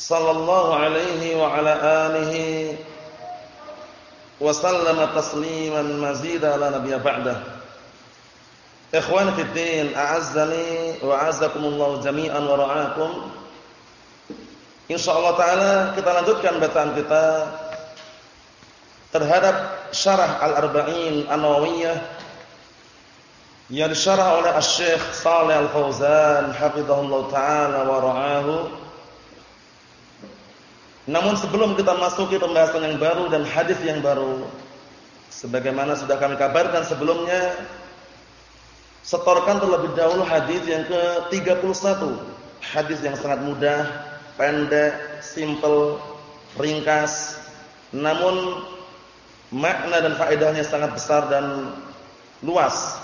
sallallahu alaihi wa ala alihi wa sallama tasliman mazida ala nabiyya ba'dah. Ikhwan fi din, a'azzani wa a'azzakumullah jami'an wa ra'akum. Insyaallah taala kita lanjutkan bacaan kita terhadap syarah Al-Arba'in An-Nawawiyah yang disyarah oleh Asy-Syaikh Shalih Al-Fauzan hafizahullah taala wa ra'ahu namun sebelum kita masuki pembahasan yang baru dan hadis yang baru, sebagaimana sudah kami kabarkan sebelumnya, setorkan terlebih dahulu hadis yang ke-31. Hadis yang sangat mudah, pendek, simple, ringkas, namun makna dan faedahnya sangat besar dan luas.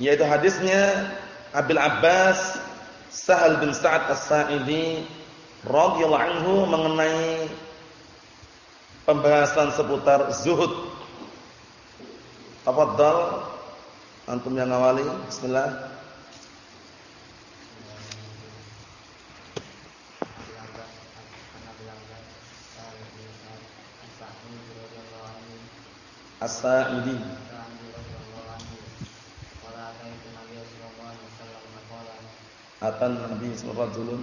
Yaitu hadisnya Abil Abbas Sahal bin Sa'ad As-Sa'idi radhiyallahu anhu mengenai pembahasan seputar zuhud. Tafadhal antum yang awali. Bismillah. As-Sa'idi. Atan Nabi sallallahu alaihi wasallam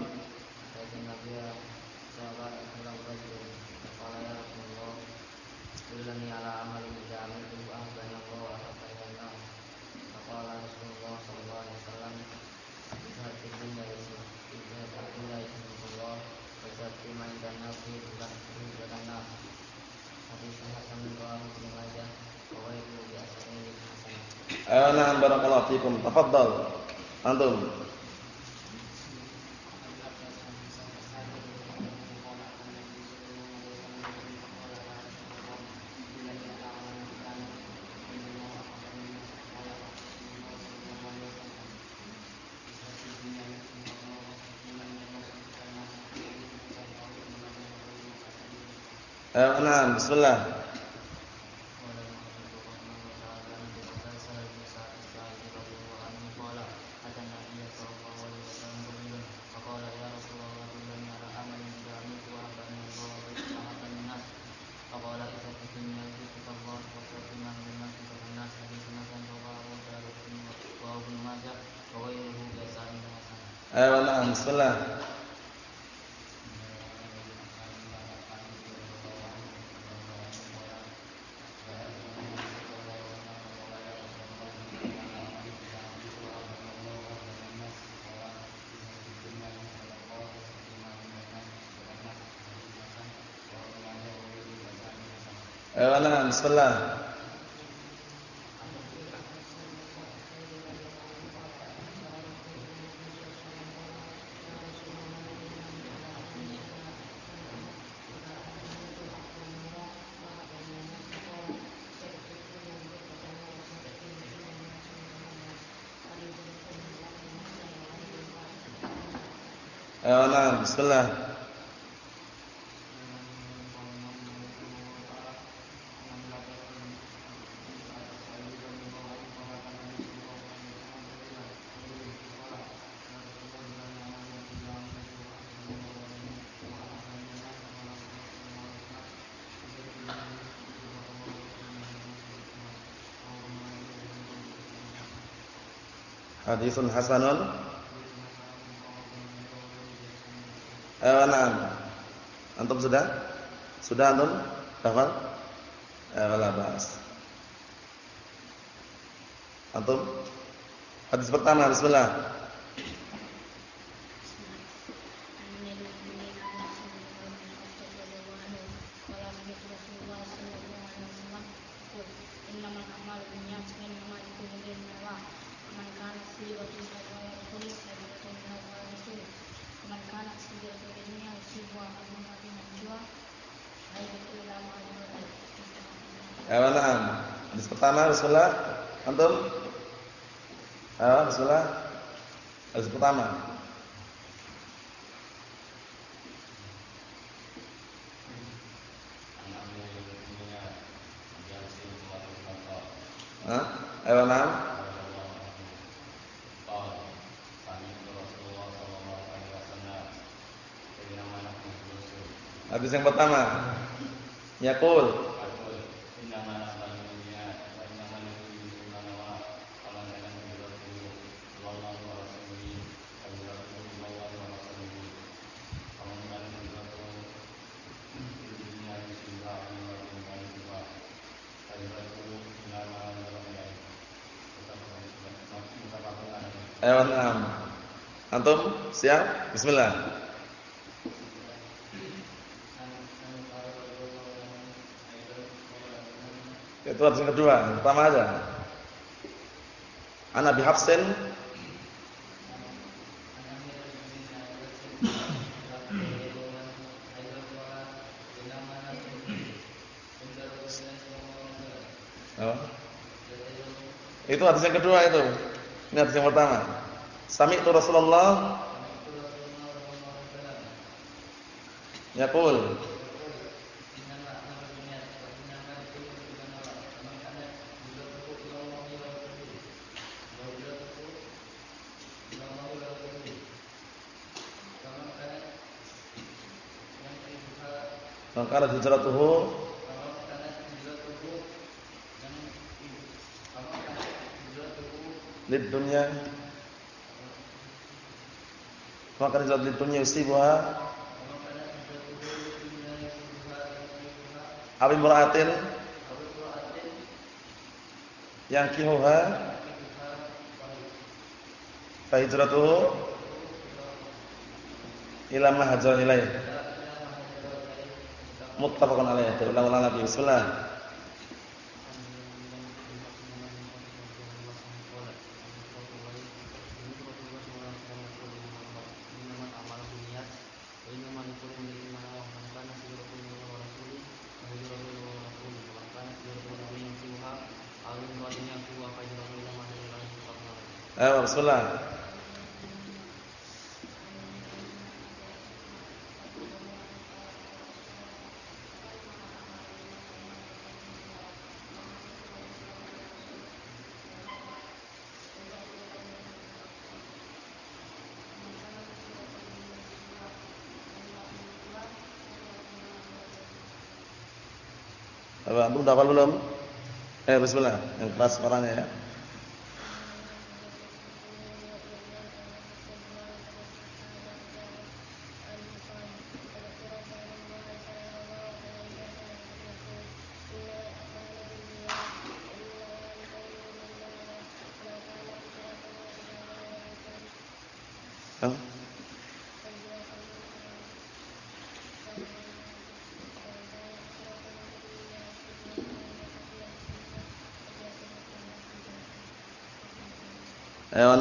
dullani ala amalin idza amiltu ahbana Allah wa haqqana faqala Rasulullah sallallahu alaihi wasallam idza dunya yusuf idza dunya yusufullah wa idza man kana fi dhulana hadis hasan rawahu Ibnu Majah wa ghairuhu bi asanihi hasan. Ana barakallahu fikum. Tafadhal. Antum. Eh, Eh, nah, bismillah. Bismillah. Hadisun hasanun. Eh, nah. Antum sudah? Sudah antum? Hafal? Eh, wala bas. Antum? Hadis pertama, bismillah. Hah? Ayo, na'am. Hadis yang pertama. Yaqul Antum siap? Bismillah. Itu hadis yang kedua, yang pertama aja. An Abi Oh. Itu hadis yang kedua itu. Ini hadis yang pertama. Sami'tu Rasulullah. Yaqul. Maka hijratuhu. Lid dunya maka hijrat lid dunya yusibuha Abi mura'atin. Yang kihuha. Fa hijratuhu ila ma hajara ilaih. Muttafaqun alaih. Ulang-ulang lagi. Bismillah bismillah. Apa, belum dapat belum? Eh, bismillah. Yang keras suaranya ya.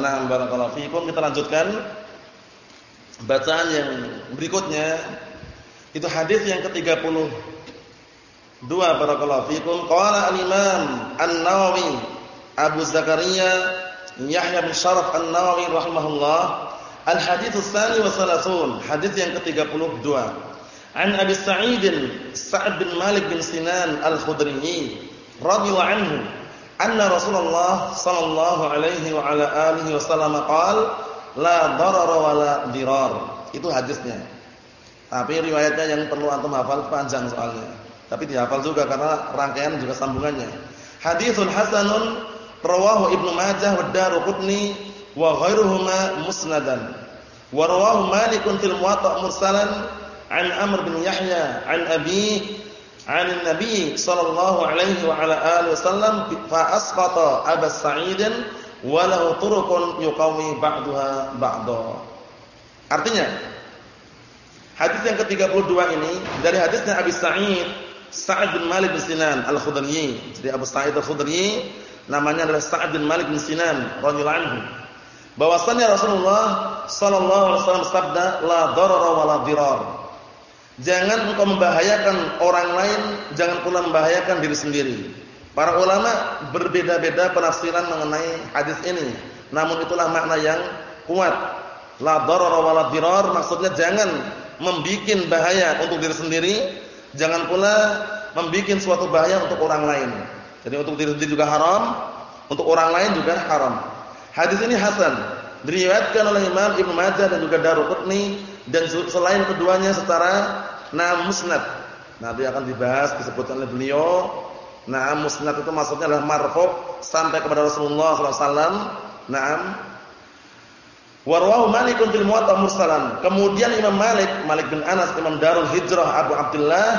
Na'am barakallahu fiikum. Kita lanjutkan bacaan yang berikutnya. Itu hadis yang ke-32 barakallahu fiikum. Qala al-imam An-Nawawi Abu Zakaria Yahya bin Sharaf An-Nawawi rahimahullah. Al-hadits tsani wa salasun hadis yang ke-32. An Abi Sa'id Sa'ad bin Malik bin Sinan Al-Khudri radhiyallahu anhu anna Rasulullah sallallahu alaihi wa ala alihi wasallam qala la darara wa dirar. Itu hadisnya. Tapi riwayatnya yang perlu antum hafal panjang soalnya. Tapi dihafal juga karena rangkaian juga sambungannya. Haditsun hasanun rawahu Ibnu Majah wa Daruqutni wa ghairuhuma musnadan. Wa rawahu Malikun fil Muwatta' mursalan an Amr bin Yahya an Abi 'an Nabi sallallahu alaihi wa ala alihi wasallam fa asqata Abu Sa'id wa lahu turuqun yuqawi ba'daha ba'da. Artinya hadis yang ke-32 ini dari hadisnya Abi Sa'id Sa'ad bin Malik bin Sinan Al-Khudri. Jadi Abu Sa'id Al-Khudri namanya adalah Sa'ad bin Malik bin Sinan radhiyallahu anhu. Bahwasanya Rasulullah sallallahu alaihi wasallam sabda la darara wa la dirar. Jangan engkau membahayakan orang lain, jangan pula membahayakan diri sendiri. Para ulama berbeda-beda penafsiran mengenai hadis ini. Namun itulah makna yang kuat. La darara wa la dirar maksudnya jangan membikin bahaya untuk diri sendiri, jangan pula membikin suatu bahaya untuk orang lain. Jadi untuk diri sendiri juga haram, untuk orang lain juga haram. Hadis ini hasan, diriwayatkan oleh Imam Ibnu Majah dan juga Daruqutni dan selain keduanya secara nam musnad. Nanti akan dibahas disebutkan oleh beliau. Naam musnad itu maksudnya adalah marfu sampai kepada Rasulullah wasallam. Naam. Warwahu Malikun fil Muwatta mursalan. Kemudian Imam Malik, Malik bin Anas, Imam Darul Hijrah Abu Abdullah,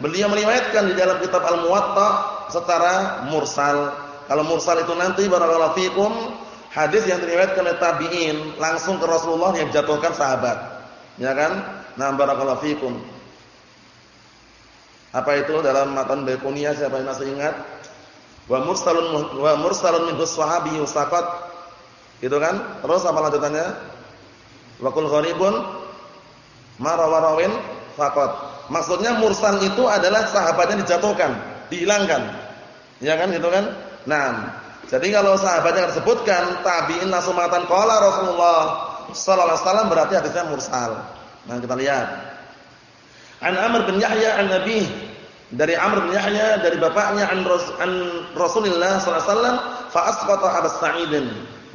beliau meriwayatkan di dalam kitab Al-Muwatta secara mursal. Kalau mursal itu nanti barakallahu fikum hadis yang diriwayatkan oleh tabi'in langsung ke Rasulullah yang jatuhkan sahabat. Ya kan? Nah, barakallahu fikum. Apa itu dalam matan Baiquniyah siapa yang masih ingat? Wa mursalun wa mursalun min sahabi yusaqat. Gitu kan? Terus apa lanjutannya? Wa kul gharibun marawarawin faqat. Maksudnya mursal itu adalah sahabatnya dijatuhkan, dihilangkan. Ya kan gitu kan? Nah, jadi kalau sahabatnya disebutkan tabi'in langsung mengatakan qala Rasulullah sallallahu alaihi wasallam berarti hadisnya mursal. Nah, kita lihat. An Amr bin Yahya an Nabi dari Amr bin Yahya dari bapaknya an, Ras, an Rasulullah sallallahu alaihi wasallam fa asqata Abu Sa'idin.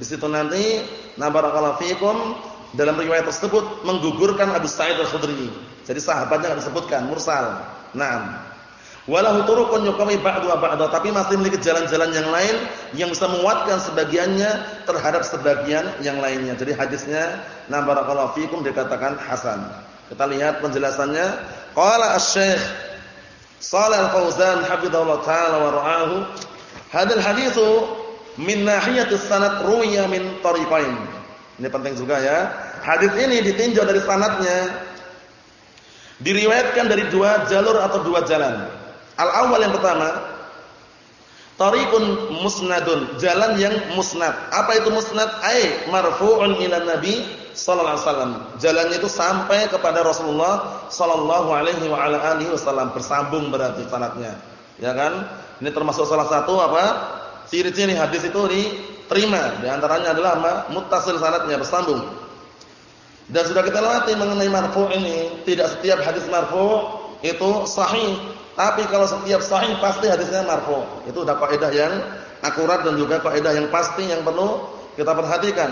Di situ nanti na barakallahu fikum dalam riwayat tersebut menggugurkan Abu Sa'id Al-Khudri. Jadi sahabatnya enggak disebutkan mursal. Naam. Walahu turuqun yuqawi ba'dahu ba'da, tapi masih memiliki jalan-jalan yang lain yang bisa menguatkan sebagiannya terhadap sebagian yang lainnya. Jadi hadisnya na barakallahu fikum dikatakan hasan. Kita lihat penjelasannya. Qala asy-syekh Shalih Al-Fauzan hafizahullah taala wa ra'ahu, haditsu min nahiyati sanad ruwiya min tariqain. Ini penting juga ya. Hadis ini ditinjau dari sanadnya. Diriwayatkan dari dua jalur atau dua jalan. Al-awwal yang pertama, tariqun musnadun, jalan yang musnad. Apa itu musnad? Ai marfu'un ila Nabi sallallahu alaihi wasallam. Jalannya itu sampai kepada Rasulullah sallallahu alaihi wa ala alihi wasallam, bersambung berarti sanadnya. Ya kan? Ini termasuk salah satu apa? Ciri-ciri hadis itu diterima. Di antaranya adalah apa? Muttasil sanadnya bersambung. Dan sudah kita lewati mengenai marfu ini, tidak setiap hadis marfu itu sahih tapi kalau setiap sahih pasti hadisnya marfu. Itu udah kaidah yang akurat dan juga kaidah yang pasti yang perlu kita perhatikan.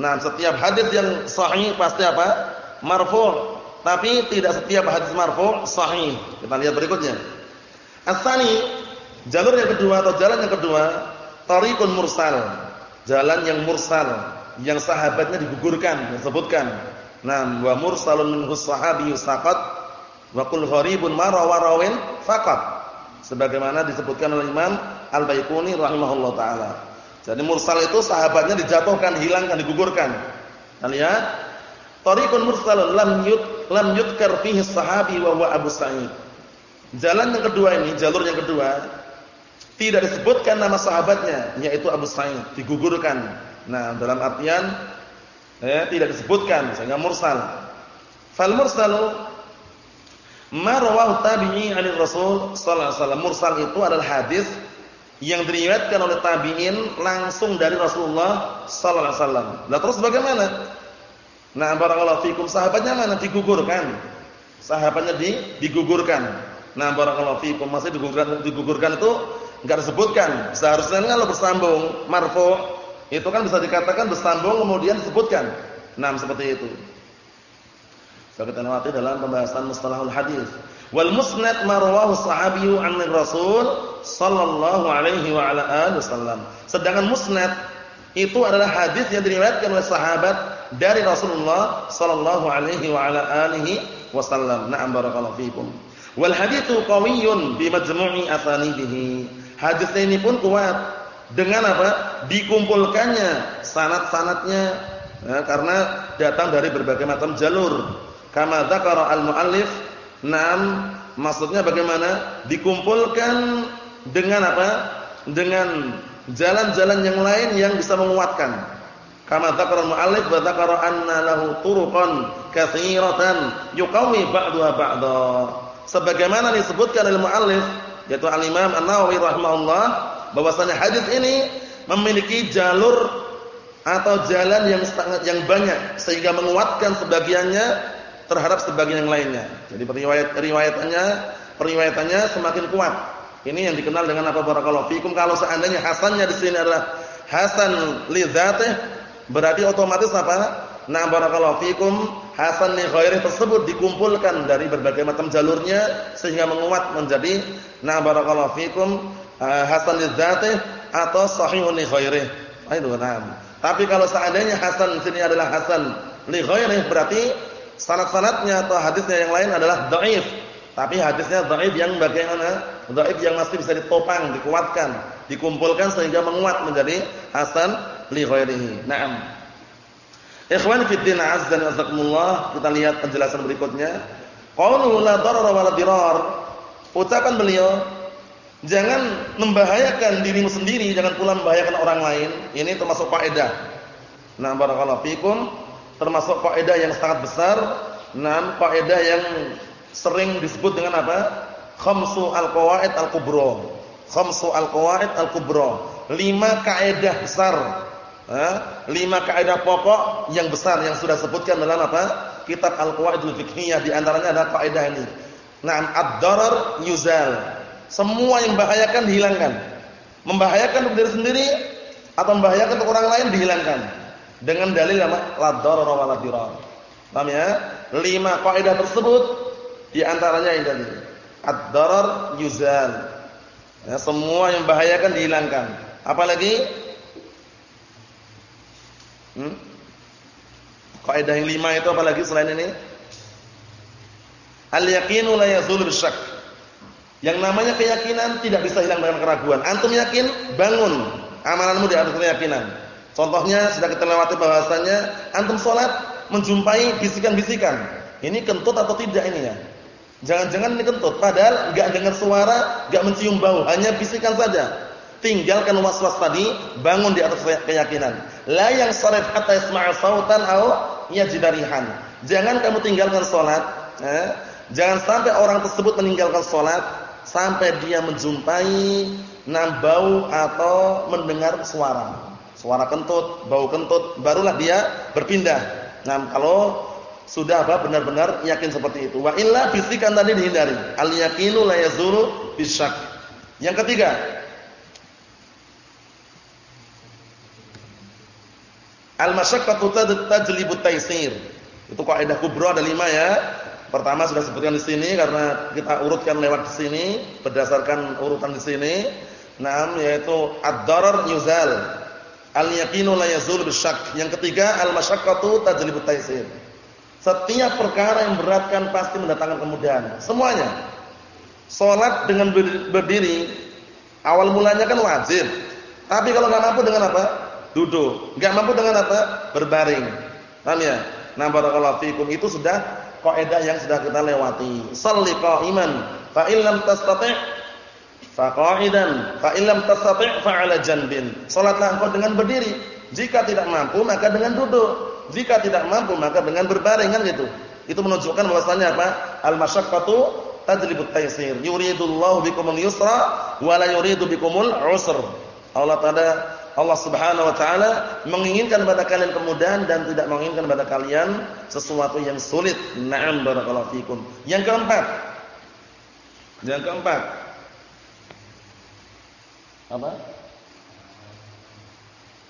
Nah, setiap hadis yang sahih pasti apa? Marfu. Tapi tidak setiap hadis marfu sahih. Kita lihat berikutnya. Asani jalur yang kedua atau jalan yang kedua, tariqun mursal. Jalan yang mursal, yang sahabatnya digugurkan, disebutkan. Nah, wa mursalun minhu sahabi saqat Wa qul gharibun ma. Sebagaimana disebutkan oleh Imam Al-Baiquni rahimahullah taala. Jadi mursal itu sahabatnya dijatuhkan, hilangkan, digugurkan. Kita lihat. Tariqun mursalun lam yut lam yudkar fihi sahabi wa huwa Abu Sa'id. Jalan yang kedua ini, jalur yang kedua tidak disebutkan nama sahabatnya yaitu Abu Sa'id, digugurkan. Nah, dalam artian eh, tidak disebutkan sehingga mursal. Fal mursalu Ma rawahu tabi'i 'anil Rasul sallallahu alaihi wasallam. Mursal itu adalah hadis yang diriwayatkan oleh tabi'in langsung dari Rasulullah sallallahu alaihi wasallam. Lah terus bagaimana? Nah, barakallahu fikum sahabatnya mana digugurkan? Sahabatnya di digugurkan. Nah, barakallahu fikum masih digugurkan digugurkan itu enggak disebutkan. Seharusnya kalau bersambung marfu itu kan bisa dikatakan bersambung kemudian disebutkan. Nah, seperti itu. Sudah kita dalam pembahasan mustalahul hadis. Wal musnad ma rawahu sahabiyyu 'an Rasul sallallahu alaihi wa ala alihi wasallam. Sedangkan musnad itu adalah hadis yang diriwayatkan oleh sahabat dari Rasulullah sallallahu alaihi wa ala alihi wasallam. Na'am barakallahu fikum. Wal haditsu qawiyyun bi majmu'i asanidihi. Hadis ini pun kuat dengan apa? Dikumpulkannya sanad-sanadnya ya, karena datang dari berbagai macam jalur Kama dzakara al-muallif, nam maksudnya bagaimana? Dikumpulkan dengan apa? Dengan jalan-jalan yang lain yang bisa menguatkan. Kama dzakara al-mu'allif wa dzakara anna lahu turuqan katsiratan yuqawi ba'daha. Sebagaimana disebutkan oleh muallif yaitu al-Imam An-Nawawi rahimahullah bahwasanya hadis ini memiliki jalur atau jalan yang sangat yang banyak sehingga menguatkan sebagiannya terhadap sebagian yang lainnya. Jadi riwayat riwayatannya periwayatannya semakin kuat. Ini yang dikenal dengan apa barakallahu fikum kalau seandainya hasannya di sini adalah hasan li Berarti otomatis apa? Nah barakallahu fikum hasan li ghairi tersebut dikumpulkan dari berbagai macam jalurnya sehingga menguat menjadi nah barakallahu fikum uh, hasan li atau sahihun li ghairi. Ah, itu nah. Tapi kalau seandainya hasan sini adalah hasan li ghairi berarti sanad-sanadnya atau hadisnya yang lain adalah dhaif. Tapi hadisnya dhaif yang bagaimana? Dhaif yang masih bisa ditopang, dikuatkan, dikumpulkan sehingga menguat menjadi hasan li ghairihi. Naam. Ikhwan fi din azza wa jazakumullah, kita lihat penjelasan berikutnya. Qaulu la darara wa la dirar. Ucapan beliau, jangan membahayakan dirimu sendiri, jangan pula membahayakan orang lain. Ini termasuk kaidah. Nah, barakallahu fikum, termasuk kaidah yang sangat besar. Nah, kaidah yang sering disebut dengan apa? Khamsu al-qawaid al-kubra. Khamsu al-qawaid al-kubra. Lima kaidah besar lima kaidah pokok yang besar yang sudah sebutkan dalam apa? Kitab Al-Qawaidul Fiqhiyah di antaranya ada kaidah ini. Naam ad-darar yuzal. Semua yang membahayakan dihilangkan. Membahayakan untuk diri sendiri atau membahayakan untuk orang lain dihilangkan. Dengan dalil apa? La darar wa la dirar. Paham ya? Lima kaidah tersebut di antaranya ini tadi. Ad-darar yuzal. Ya, semua yang membahayakan dihilangkan. Apalagi Hmm? Kaidah yang lima itu apalagi selain ini? Al-yaqinu la yazulu bisyak. Yang namanya keyakinan tidak bisa hilang dengan keraguan. Antum yakin, bangun amalanmu di atas keyakinan. Contohnya sudah kita lewati bahwasannya antum sholat menjumpai bisikan-bisikan. Ini kentut atau tidak ini ya? Jangan-jangan ini kentut, padahal enggak dengar suara, enggak mencium bau, hanya bisikan saja. Tinggalkan was-was tadi, bangun di atas keyakinan. La yang sarif hatta yasma'a sautan aw yajidarihan. Jangan kamu tinggalkan salat, eh? Jangan sampai orang tersebut meninggalkan salat sampai dia menjumpai nam bau atau mendengar suara. Suara kentut, bau kentut, barulah dia berpindah. Nah, kalau sudah apa benar-benar yakin seperti itu. Wa illa bisikan tadi dihindari. Al yaqinu la yazuru bisyak. Yang ketiga, Al-masyaqqatu tajlibu taysir. Itu kaidah kubra ada lima ya. Pertama sudah sebutkan di sini karena kita urutkan lewat di sini berdasarkan urutan di sini. Naam yaitu ad-darar yuzal. Al-yaqinu la yazul bisyak. Yang ketiga al-masyaqqatu tajlibu taysir. Setiap perkara yang beratkan pasti mendatangkan kemudahan. Semuanya. Salat dengan berdiri awal mulanya kan wajib. Tapi kalau enggak mampu dengan apa? duduk. Enggak mampu dengan apa? Berbaring. Paham ya? Nah, barakallahu fikum itu sudah kaidah yang sudah kita lewati. Shalli qa'iman fa in lam tastati' fa qa'idan fa in lam tastati' fa 'ala janbin. Salatlah engkau dengan berdiri. Jika tidak mampu maka dengan duduk. Jika tidak mampu maka dengan berbaring kan gitu. Itu menunjukkan bahwasanya apa? Al-masyaqqatu tajlibut taysir. Yuridullahu bikumul yusra wa la yuridu bikumul usr. Allah Taala Allah Subhanahu wa taala menginginkan pada kalian kemudahan dan tidak menginginkan pada kalian sesuatu yang sulit. Na'am barakallahu fikum. Yang keempat. Yang keempat. Apa?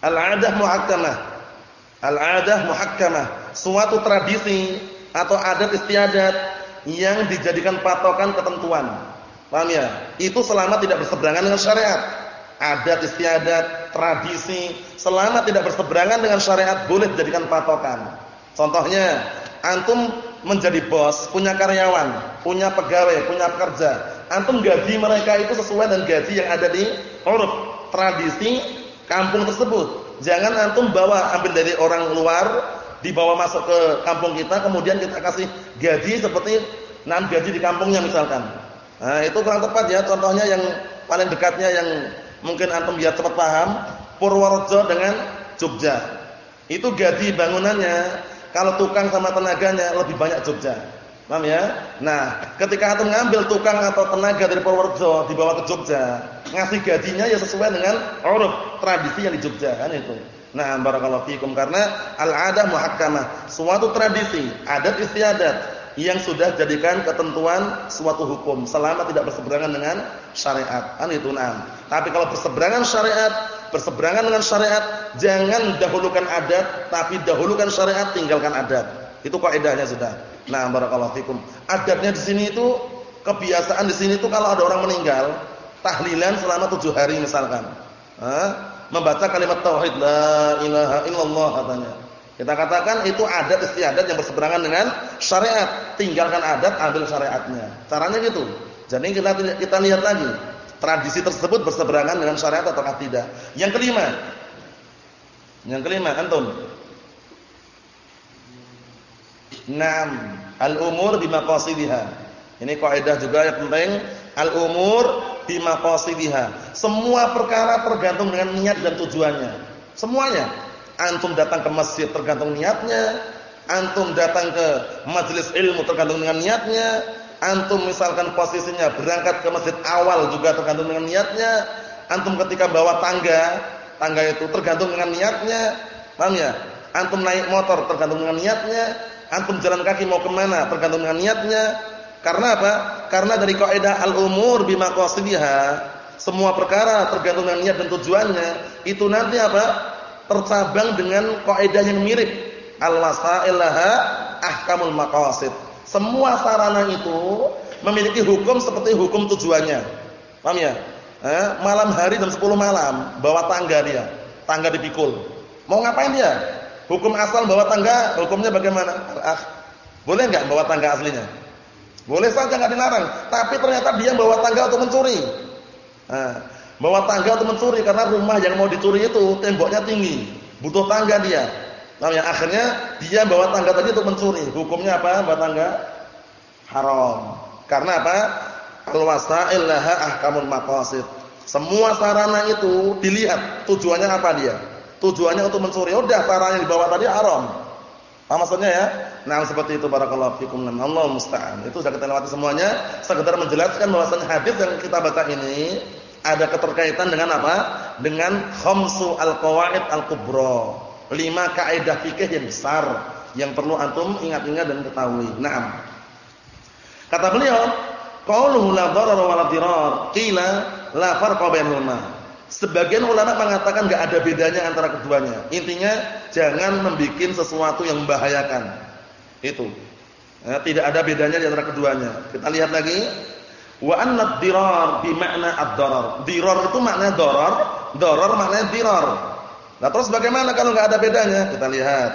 Al-'adah muhakkamah. Al-'adah muhakkamah, suatu tradisi atau adat istiadat yang dijadikan patokan ketentuan. Paham ya? Itu selama tidak berseberangan dengan syariat adat istiadat, tradisi, selama tidak berseberangan dengan syariat boleh dijadikan patokan. Contohnya, antum menjadi bos, punya karyawan, punya pegawai, punya pekerja. Antum gaji mereka itu sesuai dengan gaji yang ada di uruf, tradisi kampung tersebut. Jangan antum bawa ambil dari orang luar, dibawa masuk ke kampung kita, kemudian kita kasih gaji seperti enam gaji di kampungnya misalkan. Nah, itu kurang tepat ya. Contohnya yang paling dekatnya yang mungkin antum biar cepat paham, Purworejo dengan Jogja. Itu gaji bangunannya kalau tukang sama tenaganya lebih banyak Jogja. Paham ya? Nah, ketika antum ngambil tukang atau tenaga dari Purworejo dibawa ke Jogja, ngasih gajinya ya sesuai dengan uruf tradisi yang di Jogja kan itu. Nah, barakallahu fikum karena al-'adah muhakkamah, suatu tradisi, adat istiadat yang sudah jadikan ketentuan suatu hukum selama tidak berseberangan dengan syariat. Kan itu nah. Tapi kalau berseberangan syariat, berseberangan dengan syariat, jangan dahulukan adat, tapi dahulukan syariat, tinggalkan adat. Itu kaidahnya sudah. Nah, barakallahu fikum. Adatnya di sini itu kebiasaan di sini itu kalau ada orang meninggal, tahlilan selama tujuh hari misalkan. Hah? Membaca kalimat tauhid la ilaha illallah katanya. Kita katakan itu adat istiadat yang berseberangan dengan syariat. Tinggalkan adat, ambil syariatnya. Caranya gitu. Jadi kita kita lihat lagi tradisi tersebut berseberangan dengan syariat atau tidak. Yang kelima. Yang kelima, antum. Naam, al-umur bimaqasidiha. Ini kaidah juga yang penting, al-umur bimaqasidiha. Semua perkara tergantung dengan niat dan tujuannya. Semuanya. Antum datang ke masjid tergantung niatnya, antum datang ke majelis ilmu tergantung dengan niatnya, antum misalkan posisinya berangkat ke masjid awal juga tergantung dengan niatnya, antum ketika bawa tangga, tangga itu tergantung dengan niatnya, paham ya? Antum naik motor tergantung dengan niatnya, Antum jalan kaki mau ke mana tergantung dengan niatnya. Karena apa? Karena dari kaidah al-umur bimaqasidiha, semua perkara tergantung dengan niat dan tujuannya. Itu nanti apa? Tercabang dengan kaidah yang mirip. Al-wasail laha ahkamul maqasid. Semua sarana itu memiliki hukum seperti hukum tujuannya. Paham ya? Eh, malam hari jam 10 malam bawa tangga dia, tangga dipikul. Mau ngapain dia? Hukum asal bawa tangga, hukumnya bagaimana? Ah, boleh enggak bawa tangga aslinya? Boleh saja enggak dilarang, tapi ternyata dia bawa tangga untuk mencuri. Nah, bawa tangga untuk mencuri karena rumah yang mau dicuri itu temboknya tinggi, butuh tangga dia. Nah, ya akhirnya dia bawa tangga tadi untuk mencuri. Hukumnya apa? Bawa tangga haram. Karena apa? Al-wasail laha ahkamul maqasid. Semua sarana itu dilihat tujuannya apa dia. Tujuannya untuk mencuri. Udah cara yang dibawa tadi haram. Apa maksudnya ya? Nah, seperti itu barakallahu fikum. Allah musta'an. Itu sudah kita lewati semuanya. Sekedar menjelaskan bahwasanya hadis yang kita baca ini ada keterkaitan dengan apa? Dengan khamsu al-qawaid al-kubra. Lima kaidah fikih yang besar yang perlu antum ingat-ingat dan ketahui. Naam. Kata beliau, qauluhu la dharar wa la dirar, qila la. Sebagian ulama mengatakan nggak ada bedanya antara keduanya. Intinya jangan membuat sesuatu yang membahayakan. Itu. Ya, tidak ada bedanya di antara keduanya. Kita lihat lagi. Wa anna dirar bi makna ad-darar. Dirar itu makna darar, darar maknanya dirar. Nah, terus bagaimana kalau nggak ada bedanya? Kita lihat.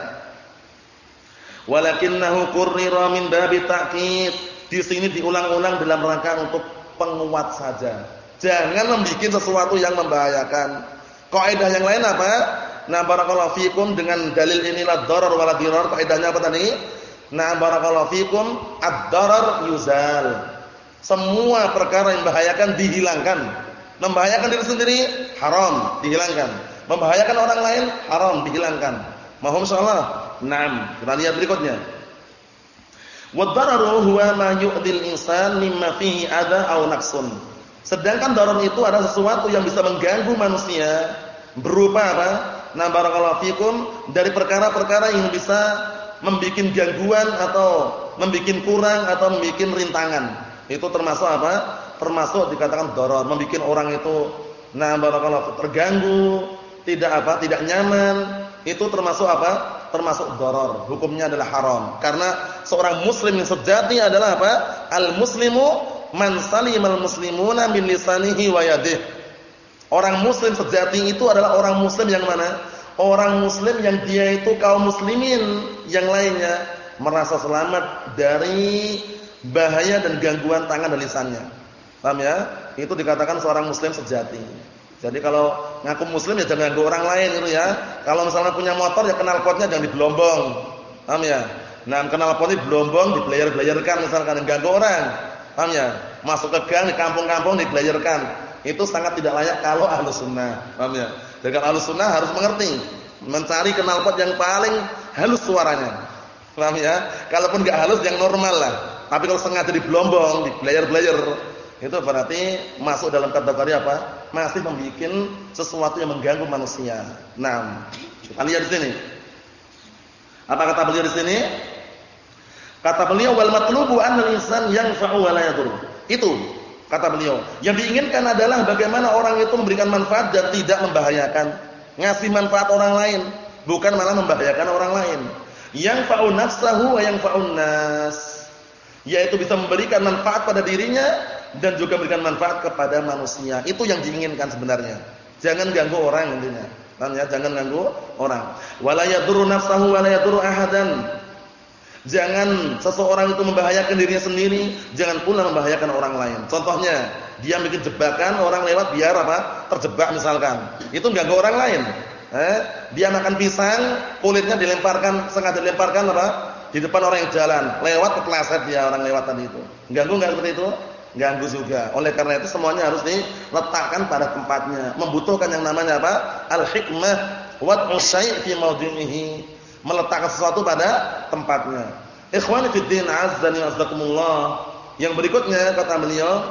Walakinnahu qurrira min babi ta'kid. Di sini diulang-ulang dalam rangka untuk penguat saja. Jangan membuat sesuatu yang membahayakan. Kaidah yang lain apa? Nah, barakallahu fikum dengan dalil inilah darar wala dirar. Kaidahnya apa tadi? Nah, barakallahu fikum ad-darar yuzal. Semua perkara yang membahayakan dihilangkan. Membahayakan diri sendiri haram, dihilangkan. Membahayakan orang lain haram, dihilangkan. Mohon insyaallah. Naam, kita lihat berikutnya. Wad-dararu huwa ma yu'dil insan mimma fihi adha aw naqsun. Sedangkan darar itu adalah sesuatu yang bisa mengganggu manusia berupa apa? Nah, barakallahu fikum dari perkara-perkara yang bisa membuat gangguan atau membuat kurang atau membuat rintangan. Itu termasuk apa? Termasuk dikatakan darar, membuat orang itu nah barakallahu terganggu, tidak apa? tidak nyaman. Itu termasuk apa? Termasuk darar. Hukumnya adalah haram. Karena seorang muslim yang sejati adalah apa? Al-muslimu man salimal muslimuna min lisanihi wa yadihi. Orang muslim sejati itu adalah orang muslim yang mana? Orang muslim yang dia itu kaum muslimin yang lainnya merasa selamat dari bahaya dan gangguan tangan dan lisannya. Paham ya? Itu dikatakan seorang muslim sejati. Jadi kalau ngaku muslim ya jangan ganggu orang lain itu ya. Kalau misalnya punya motor ya kenal potnya jangan dibelombong. Paham ya? Nah, kenal potnya dibelombong, dibelayar-belayarkan misalkan ganggu orang. Paham ya? Masuk ke gang di kampung-kampung dibelajarkan. Itu sangat tidak layak kalau ahlu sunnah. Paham ya? Jadi kalau ahlu sunnah harus mengerti. Mencari knalpot yang paling halus suaranya. Paham ya? Kalaupun enggak halus yang normal lah. Tapi kalau sengaja dibelombong, di blayer-blayer, itu berarti masuk dalam kategori apa? Masih membuat sesuatu yang mengganggu manusia. Nah, kita lihat di sini. Apa kata beliau di sini? Kata beliau wal matlubu annal insan wa la yadur. Itu kata beliau. Yang diinginkan adalah bagaimana orang itu memberikan manfaat dan tidak membahayakan. Ngasih manfaat orang lain, bukan malah membahayakan orang lain. Yang fa'u nafsahu wa yang fa'un nas. Yaitu bisa memberikan manfaat pada dirinya dan juga memberikan manfaat kepada manusia. Itu yang diinginkan sebenarnya. Jangan ganggu orang intinya. Paham ya? Jangan ganggu orang. Wala yadurru nafsahu wala yadurru ahadan. Jangan seseorang itu membahayakan dirinya sendiri, jangan pula membahayakan orang lain. Contohnya, dia bikin jebakan orang lewat biar apa? Terjebak misalkan. Itu ganggu orang lain. Eh, dia makan pisang, kulitnya dilemparkan, sengaja dilemparkan apa? Di depan orang yang jalan, lewat kepleset dia orang lewat tadi itu. Ganggu enggak seperti itu? ganggu juga. Oleh karena itu semuanya harus diletakkan pada tempatnya. Membutuhkan yang namanya apa? Al-hikmah wa syai' fi mawdhihi. Meletakkan sesuatu pada tempatnya. Ikhwani fi din azzani wasakumullah. Yang berikutnya kata beliau,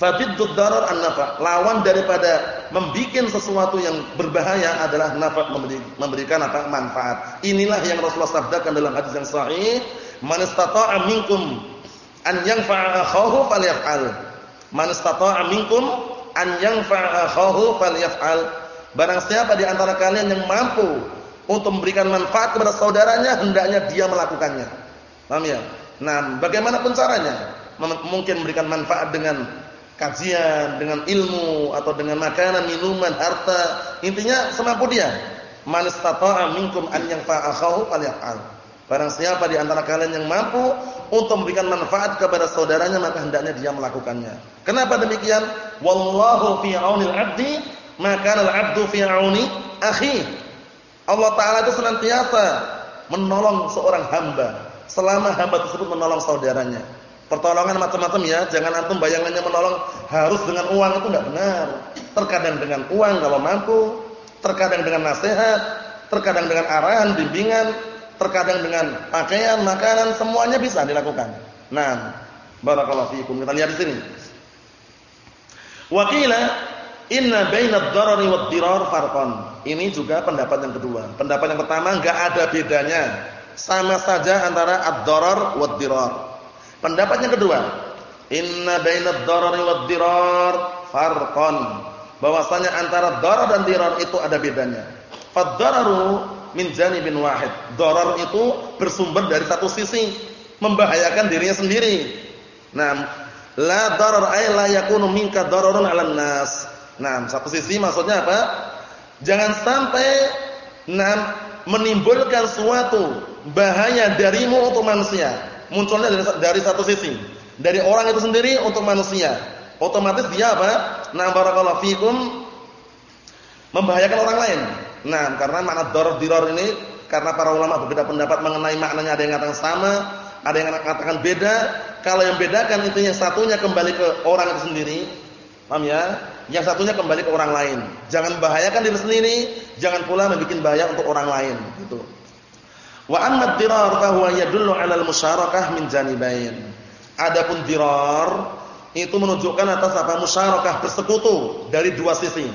Fabiddud darar an-nafa. Lawan daripada membikin sesuatu yang berbahaya adalah nafa memberikan apa? manfaat. Inilah yang Rasulullah sabdakan dalam hadis yang sahih, "Man istata'a minkum an yanfa'a akhahu falyaf'al. Man istata'a minkum an yanfa'a akhahu falyaf'al. Barang siapa di antara kalian yang mampu untuk memberikan manfaat kepada saudaranya, hendaknya dia melakukannya. Paham ya? Nah, bagaimanapun caranya, mungkin memberikan manfaat dengan kajian, dengan ilmu atau dengan makanan, minuman, harta, intinya semampu dia. Man istata'a minkum an yanfa'a akhahu falyaf'al. Barang siapa di antara kalian yang mampu untuk memberikan manfaat kepada saudaranya maka hendaknya dia melakukannya. Kenapa demikian? Wallahu fi aunil 'abdi maka al-'abdu fi auni akhi. Allah taala itu senantiasa menolong seorang hamba selama hamba tersebut menolong saudaranya. Pertolongan macam-macam ya, jangan antum bayangannya menolong harus dengan uang itu enggak benar. Terkadang dengan uang kalau mampu, terkadang dengan nasihat, terkadang dengan arahan, bimbingan, terkadang dengan pakaian, makanan, semuanya bisa dilakukan. Nah, barakallahu fiikum. Kita lihat di sini. Wakila inna bainad darari wad dirar farqan. Ini juga pendapat yang kedua. Pendapat yang pertama enggak ada bedanya. Sama saja antara ad-darar wad dirar. Pendapat yang kedua, inna bainad darari wad dirar farqan. Bahwasanya antara darar dan dirar itu ada bedanya. Fad-dararu min janibin wahid. Darar itu bersumber dari satu sisi, membahayakan dirinya sendiri. Nah, la darar ay la yakunu minka dararun 'alan nas. Nah, satu sisi maksudnya apa? Jangan sampai nah, menimbulkan suatu bahaya darimu untuk manusia. Munculnya dari, dari satu sisi. Dari orang itu sendiri untuk manusia. Otomatis dia apa? Nah, barakallahu fikum membahayakan orang lain. Nah, karena makna doror diror ini karena para ulama berbeda pendapat mengenai maknanya ada yang mengatakan sama, ada yang mengatakan beda. Kalau yang bedakan itu yang satunya kembali ke orang itu sendiri. Paham ya? Yang satunya kembali ke orang lain. Jangan bahayakan diri sendiri, jangan pula membuat bahaya untuk orang lain, gitu. Wa amma dirar fa huwa yadullu 'ala al-musyarakah min janibain. Adapun dirar itu menunjukkan atas apa musyarakah bersekutu dari dua sisi.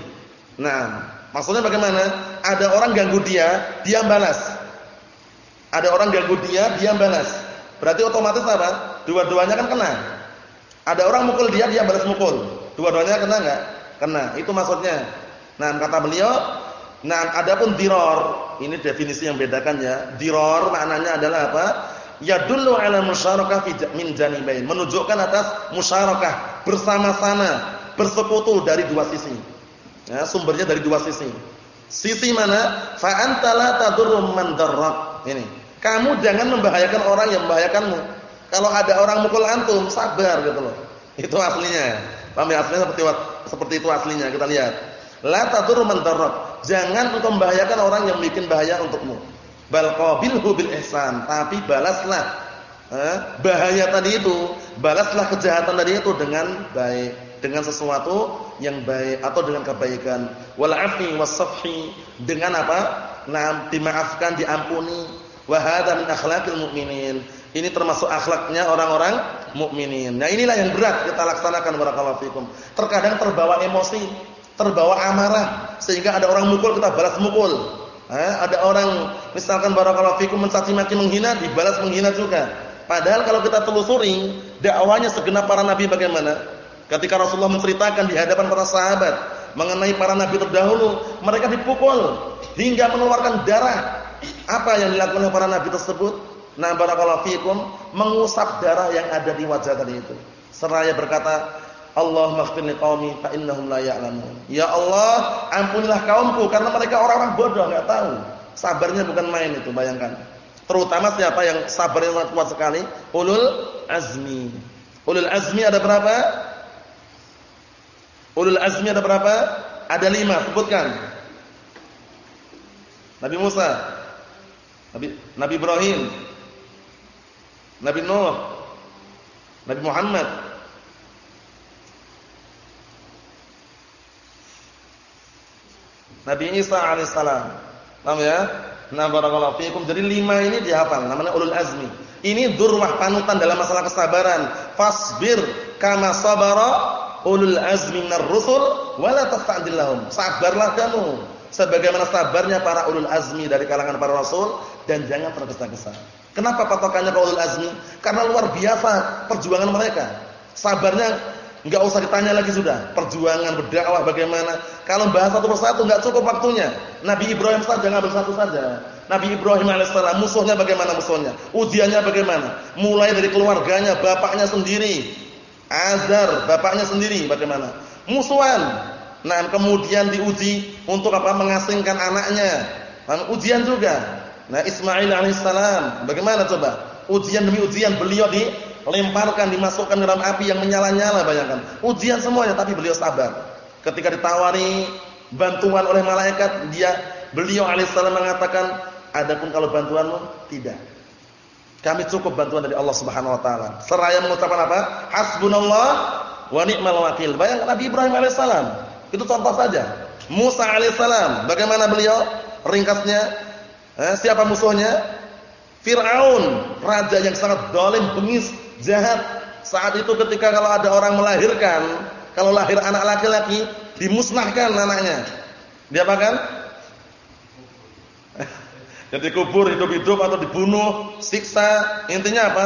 Nah, Maksudnya bagaimana? Ada orang ganggu dia, dia balas. Ada orang ganggu dia, dia balas. Berarti otomatis apa? Dua-duanya kan kena. Ada orang mukul dia, dia balas mukul. Dua-duanya kena enggak? Kena. Itu maksudnya. Nah, kata beliau, nah adapun diror, ini definisi yang bedakan ya. Diror maknanya adalah apa? Ya dulu ala musyarakah min janibain. Menunjukkan atas musyarakah bersama-sama, bersekutu dari dua sisi. Ya, sumbernya dari dua sisi. Sisi mana? Fa anta la tadurru man. Ini. Kamu jangan membahayakan orang yang membahayakanmu. Kalau ada orang mukul antum, sabar gitu loh. Itu aslinya. Paham ya? Aslinya seperti seperti itu aslinya. Kita lihat. La tadurru man. Jangan untuk membahayakan orang yang bikin bahaya untukmu. Bal qabilhu bil ihsan. Tapi balaslah eh, bahaya tadi itu, balaslah kejahatan tadi itu dengan baik dengan sesuatu yang baik atau dengan kebaikan. Wal afi wasafhi dengan apa? Nah, dimaafkan, diampuni. Wa hadza min mu'minin. Ini termasuk akhlaknya orang-orang mukminin. Nah, inilah yang berat kita laksanakan barakallahu fikum. Terkadang terbawa emosi, terbawa amarah sehingga ada orang mukul kita balas mukul. Eh, ada orang misalkan barakallahu fikum mencaci maki menghina dibalas menghina juga. Padahal kalau kita telusuri dakwahnya segenap para nabi bagaimana? Ketika Rasulullah menceritakan di hadapan para sahabat mengenai para nabi terdahulu, mereka dipukul hingga mengeluarkan darah. Apa yang dilakukan oleh para nabi tersebut? Nah barakallahu fikum mengusap darah yang ada di wajah tadi itu. Seraya berkata, Allah maghfir qaumi fa innahum la ya'lamun. Ya Allah, ampunilah kaumku karena mereka orang-orang bodoh enggak tahu. Sabarnya bukan main itu, bayangkan. Terutama siapa yang sabarnya sangat kuat sekali? Ulul azmi. Ulul azmi ada berapa? Ulul azmi ada berapa? Ada lima, sebutkan. Nabi Musa, Nabi, Nabi Ibrahim, Nabi Nuh, Nabi Muhammad. Nabi Isa alaihissalam. Paham ya? Nah, barakallahu fiikum. Jadi lima ini dihafal, namanya ulul azmi. Ini durwah panutan dalam masalah kesabaran. Fasbir kama sabara ulul azmi minar rusul wala tasta'dil lahum. Sabarlah kamu sebagaimana sabarnya para ulul azmi dari kalangan para rasul dan jangan tergesa-gesa. Kenapa patokannya ulul azmi? Karena luar biasa perjuangan mereka. Sabarnya enggak usah ditanya lagi sudah. Perjuangan berdakwah bagaimana? Kalau bahas satu persatu enggak cukup waktunya. Nabi Ibrahim saja enggak satu saja. Nabi Ibrahim alaihissalam musuhnya bagaimana musuhnya? Ujiannya bagaimana? Mulai dari keluarganya, bapaknya sendiri. Azar, bapaknya sendiri bagaimana? Musuhan. Nah, kemudian diuji untuk apa? Mengasingkan anaknya. Dan ujian juga. Nah Ismail alaihissalam bagaimana coba? Ujian demi ujian beliau dilemparkan, dimasukkan dalam api yang menyala-nyala bayangkan. Ujian semuanya tapi beliau sabar. Ketika ditawari bantuan oleh malaikat, dia beliau alaihissalam mengatakan, "Adapun kalau bantuanmu tidak. Kami cukup bantuan dari Allah Subhanahu wa taala." Seraya mengucapkan apa? Hasbunallah wa ni'mal wakil. Bayangkan Nabi Ibrahim alaihissalam. Itu contoh saja. Musa alaihissalam, bagaimana beliau? Ringkasnya Eh, siapa musuhnya? Fir'aun, raja yang sangat dolim, bengis, jahat. Saat itu ketika kalau ada orang melahirkan, kalau lahir anak laki-laki, dimusnahkan anaknya. Diapakan? Jadi kubur hidup-hidup atau dibunuh, siksa, intinya apa?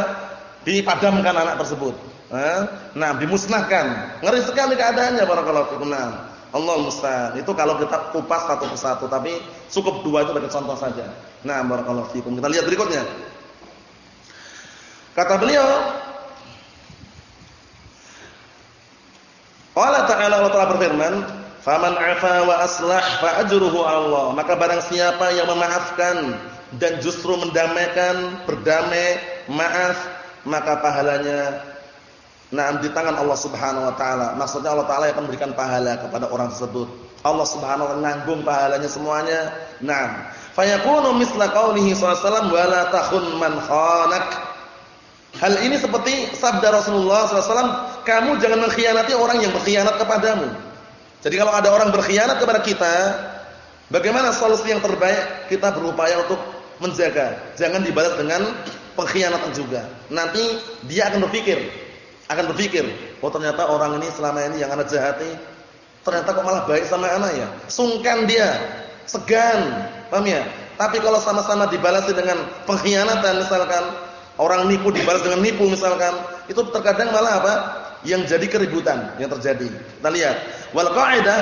Dipadamkan anak tersebut. Eh, nah, dimusnahkan. Ngeri sekali keadaannya para kalau Nah, Allah musta'an. Itu kalau kita kupas satu persatu, tapi cukup dua itu sebagai contoh saja. Nah, barakallahu fikum. Kita lihat berikutnya. Kata beliau, Allah Ta'ala Allah Ta'ala berfirman, "Faman 'afa wa aslah fa ajruhu Allah." Maka barang siapa yang memaafkan dan justru mendamaikan, berdamai, maaf, maka pahalanya Nah, di tangan Allah Subhanahu wa taala. Maksudnya Allah taala akan memberikan pahala kepada orang tersebut. Allah Subhanahu wa taala nanggung pahalanya semuanya. Nah, fayakunu misla qaulihi sallallahu wa la takhun man khanak. Hal ini seperti sabda Rasulullah SAW, kamu jangan mengkhianati orang yang berkhianat kepadamu. Jadi kalau ada orang berkhianat kepada kita, bagaimana solusi yang terbaik? Kita berupaya untuk menjaga, jangan dibalas dengan pengkhianatan juga. Nanti dia akan berpikir, akan berpikir, oh ternyata orang ini selama ini yang anak jahati, ternyata kok malah baik sama anak ya. Sungkan dia, segan, paham ya? Tapi kalau sama-sama dibalasi dengan pengkhianatan misalkan, orang nipu dibalas dengan nipu misalkan, itu terkadang malah apa? Yang jadi keributan yang terjadi. Kita lihat, wal qaidah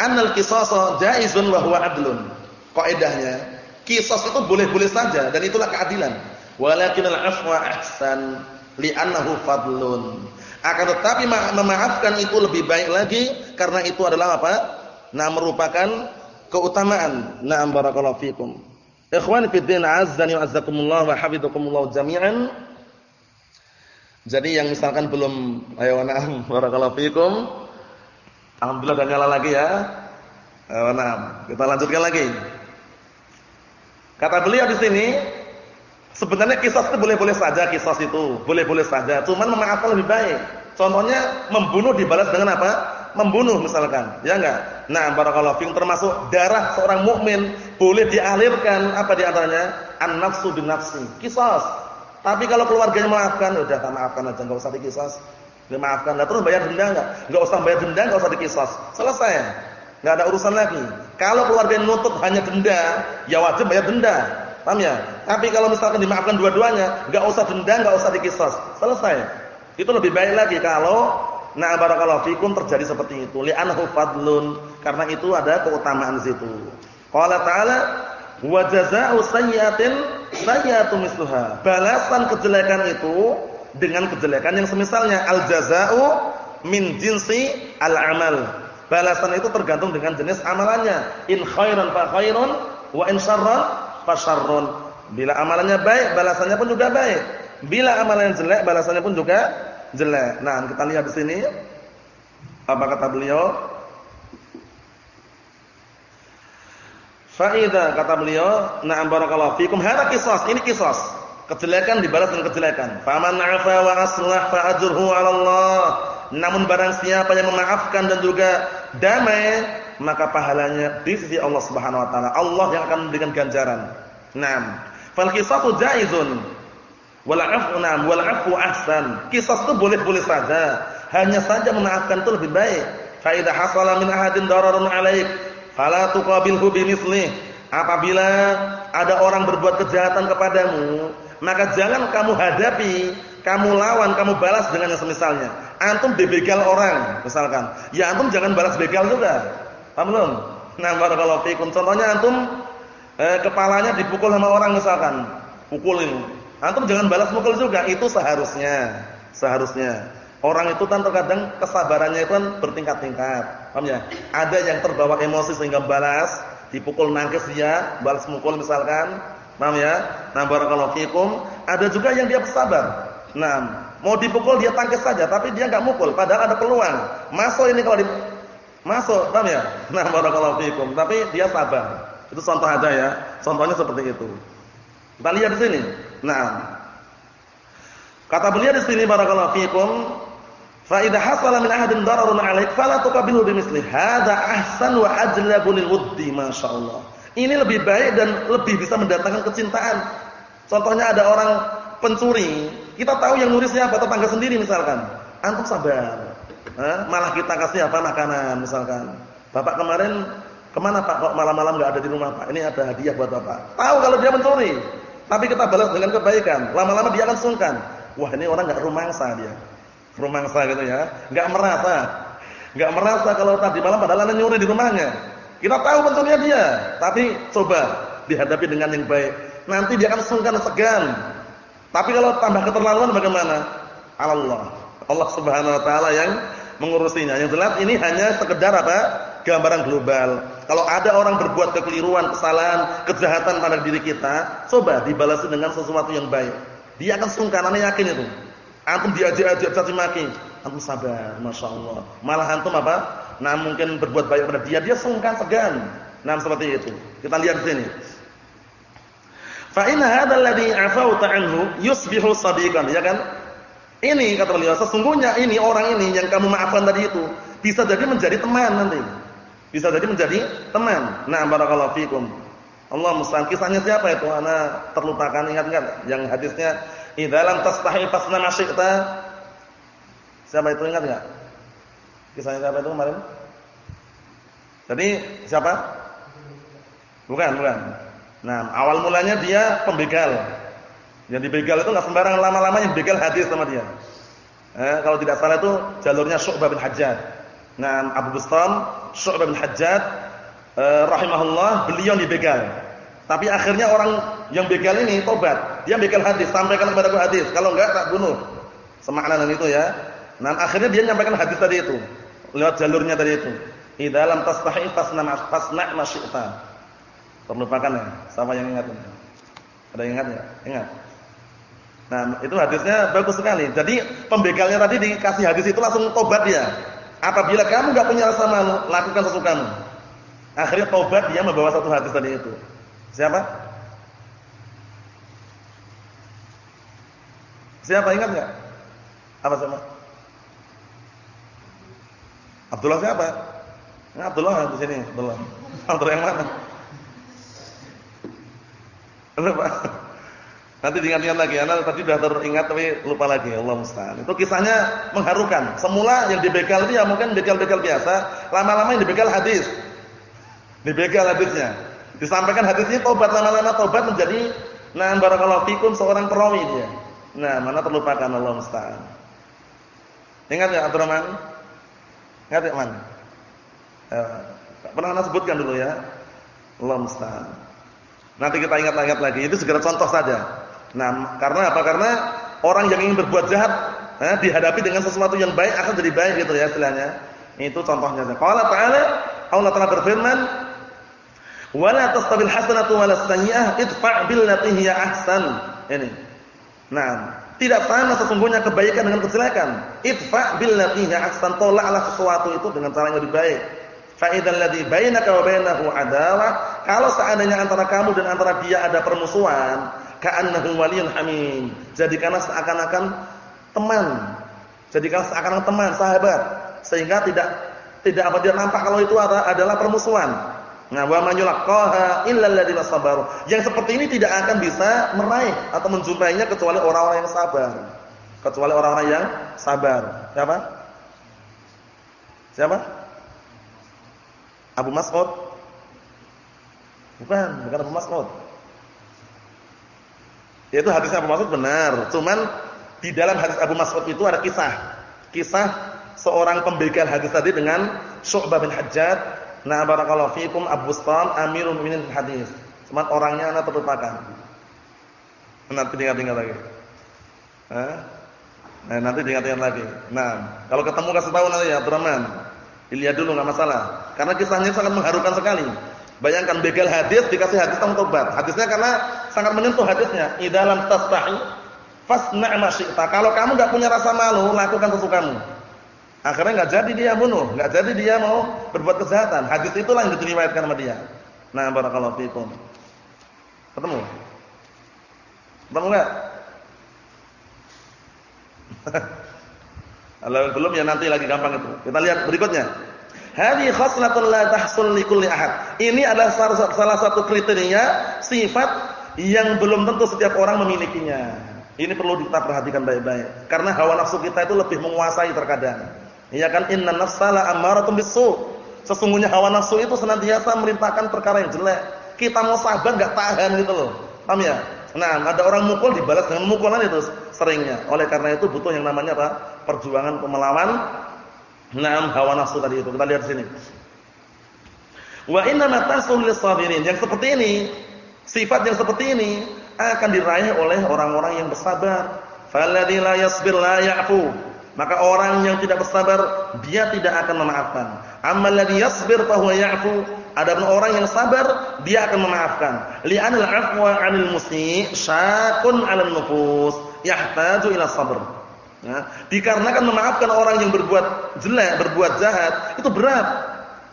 annal qisasa jaizun wa huwa adlun. Kaidahnya, kisos itu boleh-boleh saja dan itulah keadilan. Walakinal afwa ahsan li'annahu fadlun. Akan tetapi memaafkan itu lebih baik lagi karena itu adalah apa? Nah, merupakan keutamaan. Na'am barakallahu fikum. Ikhwan fi din azzani wa azzakumullah wa hafizakumullah jami'an. Jadi yang misalkan belum ayo na'am barakallahu fikum. Alhamdulillah dan nyala lagi ya. Ayo na'am. Kita lanjutkan lagi. Kata beliau di sini Sebenarnya kisah itu boleh-boleh saja kisah itu, boleh-boleh saja. Cuman memaafkan lebih baik. Contohnya membunuh dibalas dengan apa? Membunuh misalkan, ya enggak? Nah, barakallahu fiikum termasuk darah seorang mukmin boleh dialirkan apa di antaranya? An-nafsu bin nafsi, kisas. Tapi kalau keluarganya maafkan, udah tak maafkan aja enggak usah dikisas. Dimaafkan. Lah terus bayar denda enggak? Enggak usah bayar denda, enggak usah dikisas. Selesai. Enggak ada urusan lagi. Kalau keluarga yang nuntut hanya denda, ya wajib bayar denda. Paham ya? Tapi kalau misalkan dimaafkan dua-duanya, enggak usah denda, enggak usah dikisas. Selesai. Itu lebih baik lagi kalau na barakallahu fikum terjadi seperti itu. Li'annahu fadlun. Karena itu ada keutamaan situ. Qala ta'ala wa jazaa'u sayyi'atin sayyi'atu misluha. Balasan kejelekan itu dengan kejelekan yang semisalnya al jazaa'u min jinsi al amal. Balasan itu tergantung dengan jenis amalannya. In khairan fa khairun wa in syarran fa syarrun. Bila amalannya baik, balasannya pun juga baik. Bila amalannya jelek, balasannya pun juga jelek. Nah, kita lihat di sini apa kata beliau? Faida kata beliau, "Na'am barakallahu fikum, hadza qisas." Ini qisas. Kejelekan dibalas dengan kejelekan. Faman 'afa wa aslah fa ajruhu 'ala Allah. Namun barang siapa yang memaafkan dan juga damai, maka pahalanya di sisi Allah Subhanahu wa taala. Allah yang akan memberikan ganjaran. Naam. Fal qisasu jaizun. Wal 'afwu nam wal 'afwu ahsan. Qisas itu boleh-boleh saja. Hanya saja memaafkan itu lebih baik. Fa idza hasala min ahadin dararun 'alaik, fala tuqabilhu bimithlihi. Apabila ada orang berbuat kejahatan kepadamu, maka jangan kamu hadapi, kamu lawan, kamu balas dengan yang semisalnya. Antum dibegal orang, misalkan. Ya antum jangan balas begal juga. Paham belum? Nah, barakallahu fikum. Contohnya antum eh, kepalanya dipukul sama orang misalkan. Pukulin. Antum jangan balas pukul juga, itu seharusnya. Seharusnya. Orang itu kan terkadang kesabarannya itu kan bertingkat-tingkat. Paham ya? Ada yang terbawa emosi sehingga balas, dipukul nangkis dia, balas mukul misalkan Paham ya? Nah, barakallahu fikum. Ada juga yang dia bersabar. Nah, mau dipukul dia tangkis saja, tapi dia enggak mukul padahal ada peluang. Masuk ini kalau di masuk, paham ya? Nah, barakallahu fikum. Tapi dia sabar. Itu contoh aja ya. Contohnya seperti itu. Kita lihat di sini. Nah, kata beliau di sini barakallahu fikum, fa idza hasala min ahadin dararun 'alaik fala tuqabilu bimithli hadza ahsan wa ajlabu lil masyaallah. Ini lebih baik dan lebih bisa mendatangkan kecintaan. Contohnya ada orang pencuri, kita tahu yang nyuri siapa tetangga sendiri misalkan. Antum sabar. Malah kita kasih apa makanan misalkan. Bapak kemarin ke mana Pak kok malam-malam nggak ada di rumah Pak? Ini ada hadiah buat Bapak. Tahu kalau dia mencuri, tapi kita balas dengan kebaikan. Lama-lama dia akan sungkan. Wah ini orang nggak rumangsa dia. Rumangsa gitu ya. Nggak merasa. Nggak merasa kalau tadi malam padahal nyuri di rumahnya. Kita tahu bentuknya dia, tapi coba dihadapi dengan yang baik. Nanti dia akan sungkan segan. Tapi kalau tambah keterlaluan bagaimana? Allah. Allah Subhanahu wa taala yang mengurusinya. Yang jelas ini hanya sekedar apa? gambaran global. Kalau ada orang berbuat kekeliruan, kesalahan, kejahatan pada diri kita, coba dibalasi dengan sesuatu yang baik. Dia akan sungkan, anda yakin itu. Antum diajak-ajak caci maki, antum sabar, masya Allah. Malah antum apa? nah mungkin berbuat baik pada dia, dia sungkan segan. Nah seperti itu. Kita lihat sini. Fa inna hadzal ladzi anhu yusbihu sadiqan, ya kan? Ini kata beliau, sesungguhnya ini orang ini yang kamu maafkan tadi itu bisa jadi menjadi teman nanti. Bisa jadi menjadi teman. Nah, barakallahu fikum. Allah musta'an. Kisahnya siapa itu? Ana terlupakan ingat enggak yang hadisnya idza lam tastahi fasna ma Siapa itu ingat enggak? Kisahnya siapa itu kemarin? Jadi siapa? Bukan, bukan. Nah, awal mulanya dia pembegal. Yang dibegal itu enggak sembarangan lama-lama yang begal hadis sama dia. Eh, kalau tidak salah itu jalurnya Syu'bah bin Hajjaj. Nah, Abu Bustam, Syu'bah bin Hajjaj eh, rahimahullah, beliau dibegal. Tapi akhirnya orang yang begal ini tobat. Dia begal hadis, sampaikan kepada aku hadis. Kalau enggak tak bunuh. Semakna dengan itu ya. Nah, akhirnya dia menyampaikan hadis tadi itu lewat jalurnya tadi itu. Idza lam tastahi fasna fasna ma syi'ta. Terlupakan ya? Sama yang ingat? Ada yang ingat ya? Ingat. Nah, itu hadisnya bagus sekali. Jadi pembegalnya tadi dikasih hadis itu langsung tobat dia. Apabila kamu enggak punya rasa malu, lakukan sesukamu. Akhirnya tobat dia membawa satu hadis tadi itu. Siapa? Siapa ingat enggak? Apa sama? Abdullah siapa? Ini Abdullah di sini, Abdullah. Abdullah yang mana? Lupa. Nanti diingat-ingat lagi. Anda tadi sudah teringat tapi lupa lagi. Allah musta'an. Itu kisahnya mengharukan. Semula yang dibegal itu ya mungkin begal-begal biasa. Lama-lama yang dibegal hadis. Dibegal hadisnya. Disampaikan hadisnya tobat lama-lama tobat menjadi nah barakallahu fikum seorang perawi dia. Nah, mana terlupakan Allah musta'an. Ingat ya Abdurrahman? Ingat ya Man? Eh, pernah anda sebutkan dulu ya. Allah musta'an. Nanti kita ingat-ingat lagi. Itu segera contoh saja. Nah, karena apa? Karena orang yang ingin berbuat jahat eh, dihadapi dengan sesuatu yang baik akan jadi baik gitu ya istilahnya. Itu contohnya. Qala ta'ala Allah telah berfirman, "Wala tastabil hasanatu walas sayyi'ah idfa' billati hiya ahsan." Ini. Nah, tidak sama sesungguhnya kebaikan dengan kejelekan. Idfa' billati hiya ahsan. Tolaklah sesuatu itu dengan cara yang lebih baik. Fa idzal ladzi bainaka wa bainahu adawah, kalau seandainya antara kamu dan antara dia ada permusuhan, ka'annahu waliyyun hamim. Jadikanlah seakan-akan teman. Jadikanlah seakan-akan teman, sahabat. Sehingga tidak tidak apa dia nampak kalau itu adalah permusuhan. Nah, wa man yulaqaha illa alladziina sabaru. Yang seperti ini tidak akan bisa meraih atau menjumpainya kecuali orang-orang yang sabar. Kecuali orang-orang yang sabar. Siapa? Siapa? Abu Mas'ud? Bukan, bukan Abu Mas'ud. Yaitu hadis Abu Mas'ud benar, cuman di dalam hadis Abu Mas'ud itu ada kisah. Kisah seorang pembegal hadis tadi dengan Syu'bah bin Hajjaj. Nah, barakallahu fiikum Abu Stam Amirul Mukminin hadis. Cuman orangnya ana terlupakan. Nanti diingat-ingat lagi. Nah, nanti diingat-ingat lagi. Nah, kalau ketemu kasih tahu nanti ya, Abdurrahman. Dilihat dulu enggak masalah. Karena kisahnya sangat mengharukan sekali. Bayangkan begal hadis dikasih hadis tentang tobat. Hadisnya karena sangat menyentuh hadisnya. Idalam tastahi fasna' ma syi'ta. Kalau kamu enggak punya rasa malu, lakukan sesukamu. Akhirnya enggak jadi dia bunuh, enggak jadi dia mau berbuat kejahatan. Hadis itulah yang diriwayatkan sama dia. Nah, barakallahu fiikum. Ketemu? Ketemu enggak? Kalau belum ya nanti lagi gampang itu. Kita lihat berikutnya. Hadhi khaslatun la tahsul likulli ahad. Ini adalah salah satu kriteria sifat yang belum tentu setiap orang memilikinya. Ini perlu kita perhatikan baik-baik. Karena hawa nafsu kita itu lebih menguasai terkadang. Iya kan inna nafsala ammaratun bisu. Sesungguhnya hawa nafsu itu senantiasa merintahkan perkara yang jelek. Kita mau sabar enggak tahan gitu loh. Paham ya? Nah, ada orang mukul dibalas dengan mukulan itu seringnya. Oleh karena itu butuh yang namanya apa? Perjuangan melawan Naam hawa nafsu tadi itu. Kita lihat sini. Wa inna ma tasul sabirin. Yang seperti ini, sifat yang seperti ini akan diraih oleh orang-orang yang bersabar. Falladzi la yasbir la ya'fu. Maka orang yang tidak bersabar, dia tidak akan memaafkan. Ammal ladzi yasbir fa huwa ya'fu. Adapun orang yang sabar, dia akan memaafkan. Li'anil 'afwa 'anil musyi' syaqun 'alan nufus, yahtaju ila sabr. Ya, dikarenakan memaafkan orang yang berbuat jelek, berbuat jahat, itu berat.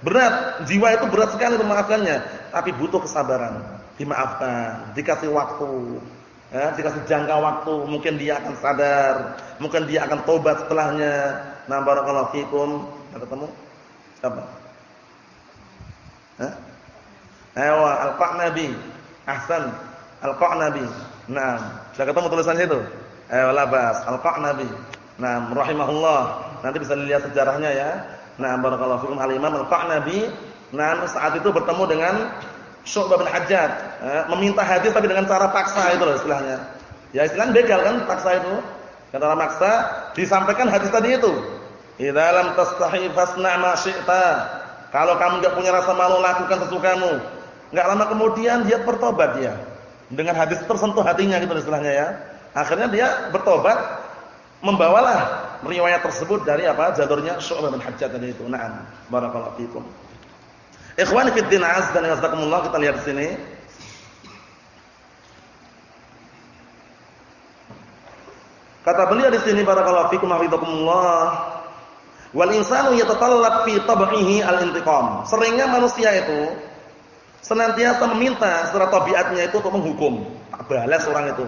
Berat, jiwa itu berat sekali memaafkannya, tapi butuh kesabaran. Dimaafkan, dikasih waktu, ya, dikasih jangka waktu, mungkin dia akan sadar, mungkin dia akan tobat setelahnya. Nah, barakallahu fikum. Ketemu? Siapa? Hah? Ayo, Al-Qa'nabi. Ahsan. Al-Qa'nabi. Nah, sudah ketemu tulisannya itu? Eh labas Al-Qa'nabi. Nah, rahimahullah. Nanti bisa dilihat sejarahnya ya. Nah, barakallahu fikum al-Imam Al-Qa'nabi. Nah, saat itu bertemu dengan Syu'bah bin Hajjaj, eh, meminta hadis tapi dengan cara paksa itu loh istilahnya. Ya istilahnya begal kan paksa itu. Cara paksa disampaikan hadis tadi itu. Idza lam tastahi fasna' ma syi'ta. Kalau kamu enggak punya rasa malu lakukan sesukamu. Enggak lama kemudian dia bertobat dia. Dengan hadis tersentuh hatinya gitu istilahnya ya. Akhirnya dia bertobat, membawalah riwayat tersebut dari apa? Jalurnya Syu'bah bin Hajjaj tadi itu. Naam. Barakallahu fikum. Ikhwani fid din azza wa jazakumullah kita lihat sini. Kata beliau di sini barakallahu fikum hafizakumullah. Wal insanu yatatallab fi tab'ihi al-intiqam. Seringnya manusia itu senantiasa meminta secara tabiatnya itu untuk menghukum, tak balas orang itu.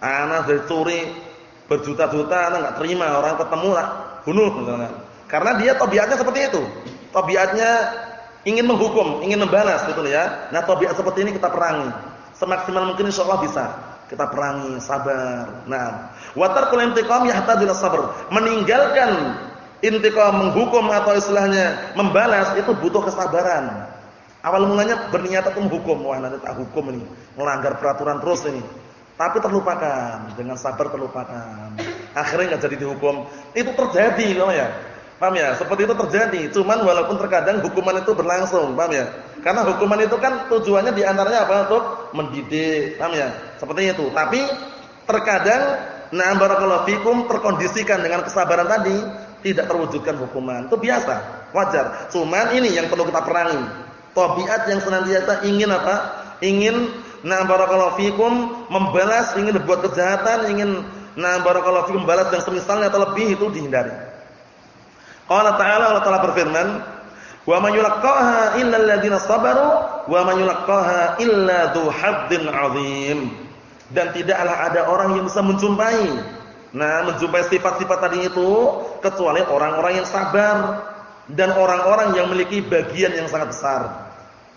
Anak dari curi berjuta-juta anak enggak terima orang ketemu lah bunuh misalnya. Karena dia tabiatnya seperti itu. Tabiatnya ingin menghukum, ingin membalas gitu ya. Nah, tabiat seperti ini kita perangi. Semaksimal mungkin insyaallah bisa. Kita perangi, sabar. Nah, wa tarkul intiqam yahtaju sabr. Meninggalkan intiqam menghukum atau istilahnya membalas itu butuh kesabaran. Awal mulanya berniat untuk menghukum, wah nanti tak hukum ini, melanggar peraturan terus ini. Tapi terlupakan, dengan sabar terlupakan. Akhirnya nggak jadi dihukum. Itu terjadi loh ya. Paham ya? Seperti itu terjadi. Cuman walaupun terkadang hukuman itu berlangsung, paham ya? Karena hukuman itu kan tujuannya di antaranya apa? Untuk mendidik, paham ya? Seperti itu. Tapi terkadang nah barakallahu fikum terkondisikan dengan kesabaran tadi tidak terwujudkan hukuman. Itu biasa, wajar. Cuman ini yang perlu kita perangi. Tabiat yang senantiasa ingin apa? Ingin nah barakallahu fikum membalas, ingin berbuat kejahatan, ingin nah barakallahu fikum membalas yang semisalnya atau lebih itu dihindari. Qala ta'ala Allah Ta'ala berfirman, "Wa man yulaqqaha illa alladziina sabaru wa man yulaqqaha illa dzu haddin 'adzim." Dan tidaklah ada orang yang bisa menjumpai nah menjumpai sifat-sifat tadi itu kecuali orang-orang yang sabar dan orang-orang yang memiliki bagian yang sangat besar.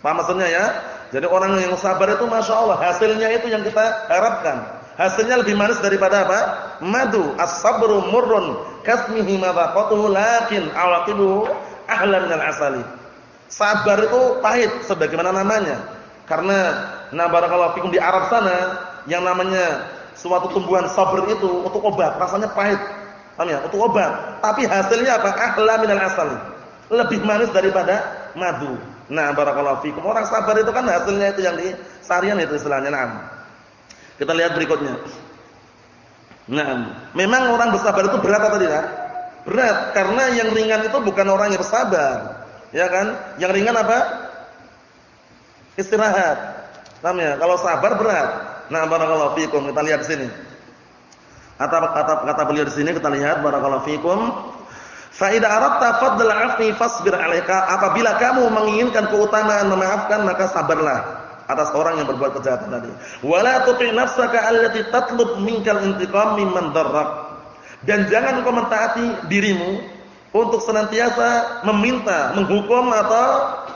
Paham maksudnya ya? Jadi orang yang sabar itu Masya Allah hasilnya itu yang kita harapkan. Hasilnya lebih manis daripada apa? Madu as-sabru murrun kasmihi madaqatuhu lakin awaqibuhu ahla minal asali. Sabar itu pahit sebagaimana namanya. Karena na barakallahu fikum di Arab sana yang namanya suatu tumbuhan sabar itu untuk obat, rasanya pahit. Paham ya? Untuk obat. Tapi hasilnya apa? Ahla minal asali. Lebih manis daripada madu. Nah, barakallahu fikum. Orang sabar itu kan hasilnya itu yang di sarian itu istilahnya. Nah. Kita lihat berikutnya. Nah, memang orang bersabar itu berat atau tidak? Berat karena yang ringan itu bukan orang yang bersabar. Ya kan? Yang ringan apa? Istirahat. Namanya kalau sabar berat. Nah, barakallahu fikum. Kita lihat di sini. Kata kata kata beliau di sini kita lihat barakallahu fikum. Fa idza aradta fadl 'afwi fasbir 'alaika. Apabila kamu menginginkan keutamaan memaafkan maka sabarlah atas orang yang berbuat kejahatan tadi. Wala tuti nafsaka allati tatlub minkal intiqam mimman darrak. Dan jangan kau mentaati dirimu untuk senantiasa meminta, menghukum atau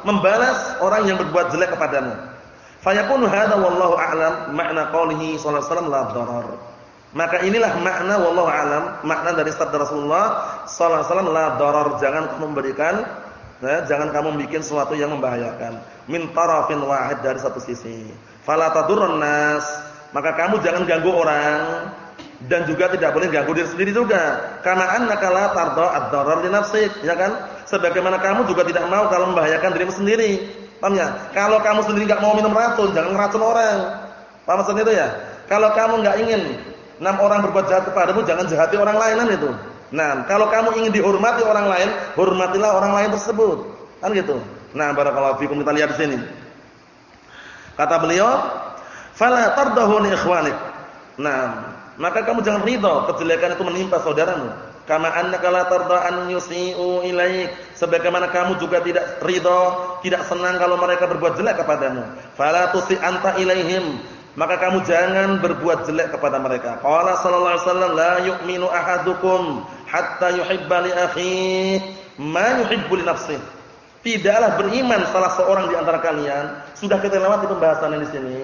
membalas orang yang berbuat jelek kepadamu. Fayakunu hadza wallahu a'lam makna qaulihi sallallahu alaihi wasallam la. Maka inilah makna wallahu a'lam, makna dari sabda Rasulullah sallallahu alaihi wasallam la darar, jangan kamu memberikan Nah, jangan kamu bikin sesuatu yang membahayakan. Min tarafin wahid dari satu sisi. Fala tadurrun. Maka kamu jangan ganggu orang dan juga tidak boleh ganggu diri sendiri juga. Karena annaka la tarda ad-darar li nafsik, ya kan? Sebagaimana kamu juga tidak mau kalau membahayakan dirimu sendiri. Paham ya? Kalau kamu sendiri enggak mau minum racun, jangan racun orang. Paham maksudnya itu ya? Kalau kamu enggak ingin enam orang berbuat jahat kepadamu, jangan jahati orang lainan itu. Nah, kalau kamu ingin dihormati orang lain, hormatilah orang lain tersebut. Kan gitu. Nah, barakallahu fikum kita lihat di sini. Kata beliau, "Fala tardahu li ikhwanik." Nah, maka kamu jangan ridho kejelekan itu menimpa saudaramu. Kama annaka la tarda an yusi'u ilaik. Sebagaimana kamu juga tidak ridho, tidak senang kalau mereka berbuat jelek kepadamu. Fala tusi anta ilaihim maka kamu jangan berbuat jelek kepada mereka. Qala sallallahu alaihi wasallam la yu'minu ahadukum hatta yuhibba li akhihi ma yuhibbu li nafsihi. Tidaklah beriman salah seorang di antara kalian, sudah kita lewati pembahasan di sini.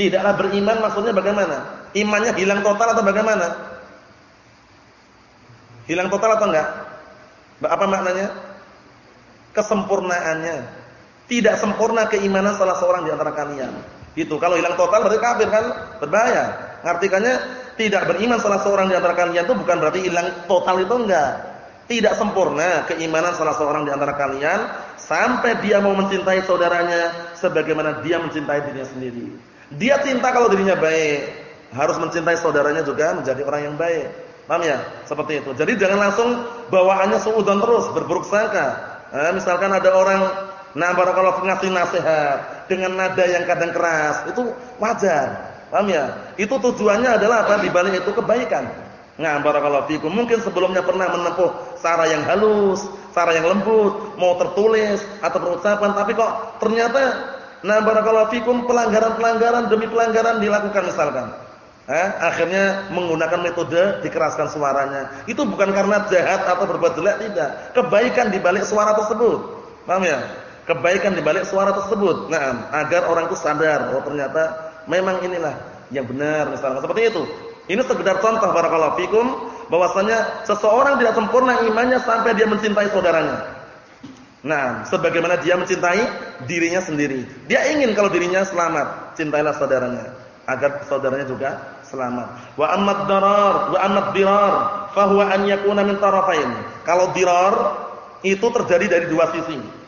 Tidaklah beriman maksudnya bagaimana? Imannya hilang total atau bagaimana? Hilang total atau enggak? Apa maknanya? Kesempurnaannya. Tidak sempurna keimanan salah seorang di antara kalian. Itu kalau hilang total berarti kafir kan? Berbahaya. Artinya tidak beriman salah seorang di antara kalian itu bukan berarti hilang total itu enggak. Tidak sempurna keimanan salah seorang di antara kalian sampai dia mau mencintai saudaranya sebagaimana dia mencintai dirinya sendiri. Dia cinta kalau dirinya baik, harus mencintai saudaranya juga menjadi orang yang baik. Paham ya? Seperti itu. Jadi jangan langsung bawaannya suudzon terus, berburuk sangka. Nah, misalkan ada orang Nah, barakallahu ngasih nasihat dengan nada yang kadang keras, itu wajar. Paham ya? Itu tujuannya adalah apa? Di balik itu kebaikan. Nah, barakallahu fikum. Mungkin sebelumnya pernah menempuh cara yang halus, cara yang lembut, mau tertulis atau berucapan, tapi kok ternyata nah barakallahu fikum pelanggaran-pelanggaran demi pelanggaran dilakukan misalkan. Eh, akhirnya menggunakan metode dikeraskan suaranya. Itu bukan karena jahat atau berbuat jelek tidak. Kebaikan di balik suara tersebut. Paham ya? Kebaikan di balik suara tersebut. Nah, agar orang itu sadar oh ternyata memang inilah yang benar misalnya seperti itu. Ini sekedar contoh barakallahu fikum bahwasanya seseorang tidak sempurna imannya sampai dia mencintai saudaranya. Nah, sebagaimana dia mencintai dirinya sendiri. Dia ingin kalau dirinya selamat, cintailah saudaranya agar saudaranya juga selamat. Wa amad darar wa amad dirar fa huwa an yakuna min tarafain. Kalau dirar itu terjadi dari dua sisi.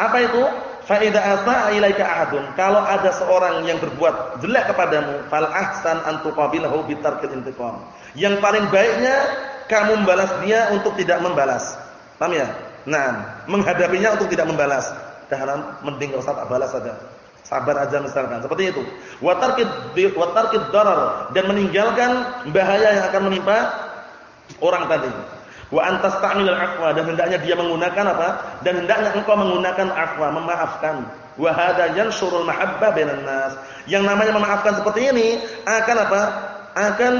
Apa itu? Fa idza asaa ilaika. Kalau ada seorang yang berbuat jelek kepadamu, fal ahsan an tuqabilahu intiqam. Yang paling baiknya kamu membalas dia untuk tidak membalas. Paham ya? Nah, menghadapinya untuk tidak membalas. Dah mending enggak usah tak balas saja. Sabar aja misalkan. Seperti itu. Wa tarkid darar dan meninggalkan bahaya yang akan menimpa orang tadi. Wa antas ta'milal afwa dan hendaknya dia menggunakan apa? Dan hendaknya engkau menggunakan afwa, memaafkan. Wa hadza yanshurul mahabbah bainan nas. Yang namanya memaafkan seperti ini akan apa? Akan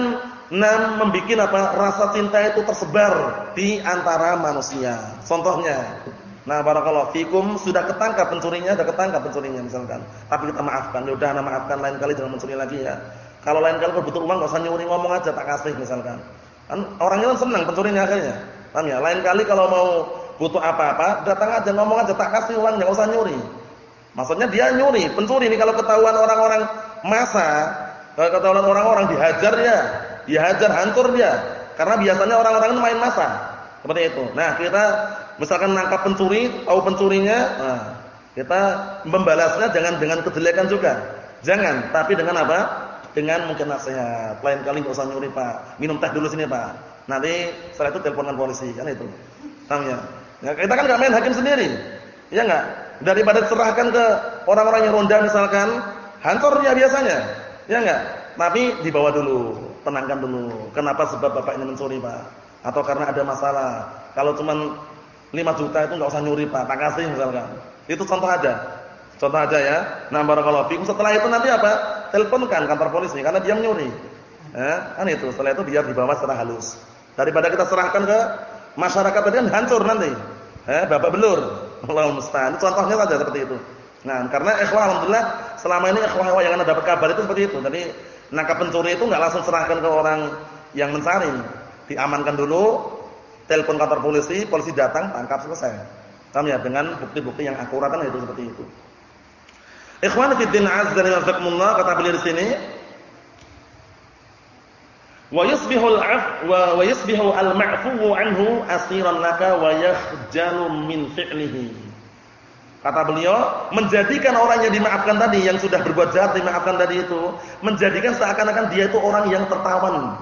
nam membikin apa? Rasa cinta itu tersebar di antara manusia. Contohnya, Nah, barakallahu fikum sudah ketangkap pencurinya, sudah ketangkap pencurinya misalkan. Tapi kita maafkan, ya udah ana maafkan lain kali jangan mencuri lagi ya. Kalau lain kali butuh uang enggak usah nyuri ngomong aja tak kasih misalkan. Kan orangnya kan senang pencurinya akhirnya. Paham ya? Lain kali kalau mau butuh apa-apa, datang aja ngomong aja tak kasih uang, enggak usah nyuri. Maksudnya dia nyuri, pencuri ini kalau ketahuan orang-orang masa, kalau ketahuan orang-orang dihajar ya, dihajar hancur dia. Karena biasanya orang-orang itu main masa. Seperti itu. Nah, kita Misalkan nangkap pencuri, tahu pencurinya, nah, kita membalasnya jangan dengan kejelekan juga. Jangan, tapi dengan apa? Dengan mungkin nasihat. Lain kali enggak usah nyuri, Pak. Minum teh dulu sini, Pak. Nanti setelah itu teleponkan polisi, kan itu. Paham ya? ya kita kan enggak main hakim sendiri. Iya enggak? Daripada serahkan ke orang-orang yang ronda misalkan, hancur dia biasanya. Iya enggak? Tapi dibawa dulu, tenangkan dulu. Kenapa sebab Bapak ini mencuri, Pak? Atau karena ada masalah. Kalau cuman 5 juta itu enggak usah nyuri Pak, tak kasih misalkan. Itu contoh aja. Contoh aja ya. Nah, barakallahu fikum. Setelah itu nanti apa? Teleponkan kantor polisi karena dia nyuri. Eh, kan itu. Setelah itu biar dibawa secara halus. Daripada kita serahkan ke masyarakat tadi kan hancur nanti. Eh, Bapak belur. Allah musta'an. Contohnya saja seperti itu. Nah, karena ikhwah alhamdulillah selama ini ikhwah yang anda dapat kabar itu seperti itu. Jadi nangkap pencuri itu enggak langsung serahkan ke orang yang mencari. Diamankan dulu, telepon kantor polisi, polisi datang, tangkap selesai. Paham ya? Dengan bukti-bukti yang akurat kan itu seperti itu. Ikhwan fi din azza wa jalla kata beliau di sini wa yusbihu al-'af wa yusbihu al-ma'fu anhu asiran laka wa yakhjalu min fi'lihi. Kata beliau, menjadikan orang yang dimaafkan tadi yang sudah berbuat jahat dimaafkan tadi itu, menjadikan seakan-akan dia itu orang yang tertawan.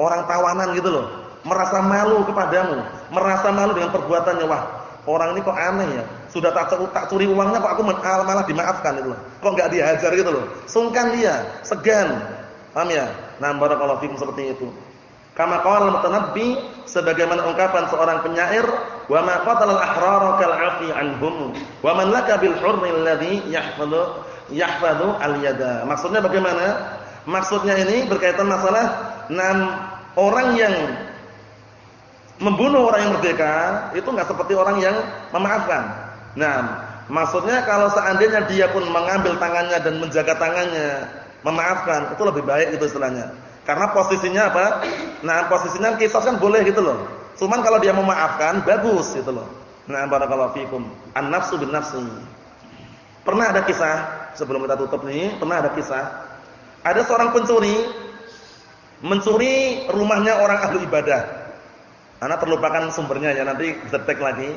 Orang tawanan gitu loh merasa malu kepadamu, merasa malu dengan perbuatannya. Wah, orang ini kok aneh ya. Sudah tak tak curi uangnya kok aku malah dimaafkan itu. Kok enggak dihajar gitu loh. Sungkan dia, segan. Paham ya? Nah, barakallahu fikum seperti itu. Kama qala al-mutanabbi sebagaimana ungkapan seorang penyair, "Wa ma qatala al-ahrara kal 'afi anhum, wa man laka bil hurri alladhi yahfadhu yahfadhu al-yada." Maksudnya bagaimana? Maksudnya ini berkaitan masalah enam orang yang membunuh orang yang merdeka itu enggak seperti orang yang memaafkan. Nah, maksudnya kalau seandainya dia pun mengambil tangannya dan menjaga tangannya, memaafkan, itu lebih baik itu istilahnya. Karena posisinya apa? Nah, posisinya kisah kan boleh gitu loh. Cuman kalau dia memaafkan bagus gitu loh. Nah, barakallahu fikum. An-nafsu bin nafsi. Pernah ada kisah sebelum kita tutup nih, pernah ada kisah. Ada seorang pencuri mencuri rumahnya orang ahli ibadah. Anak terlupakan sumbernya ya nanti cek lagi.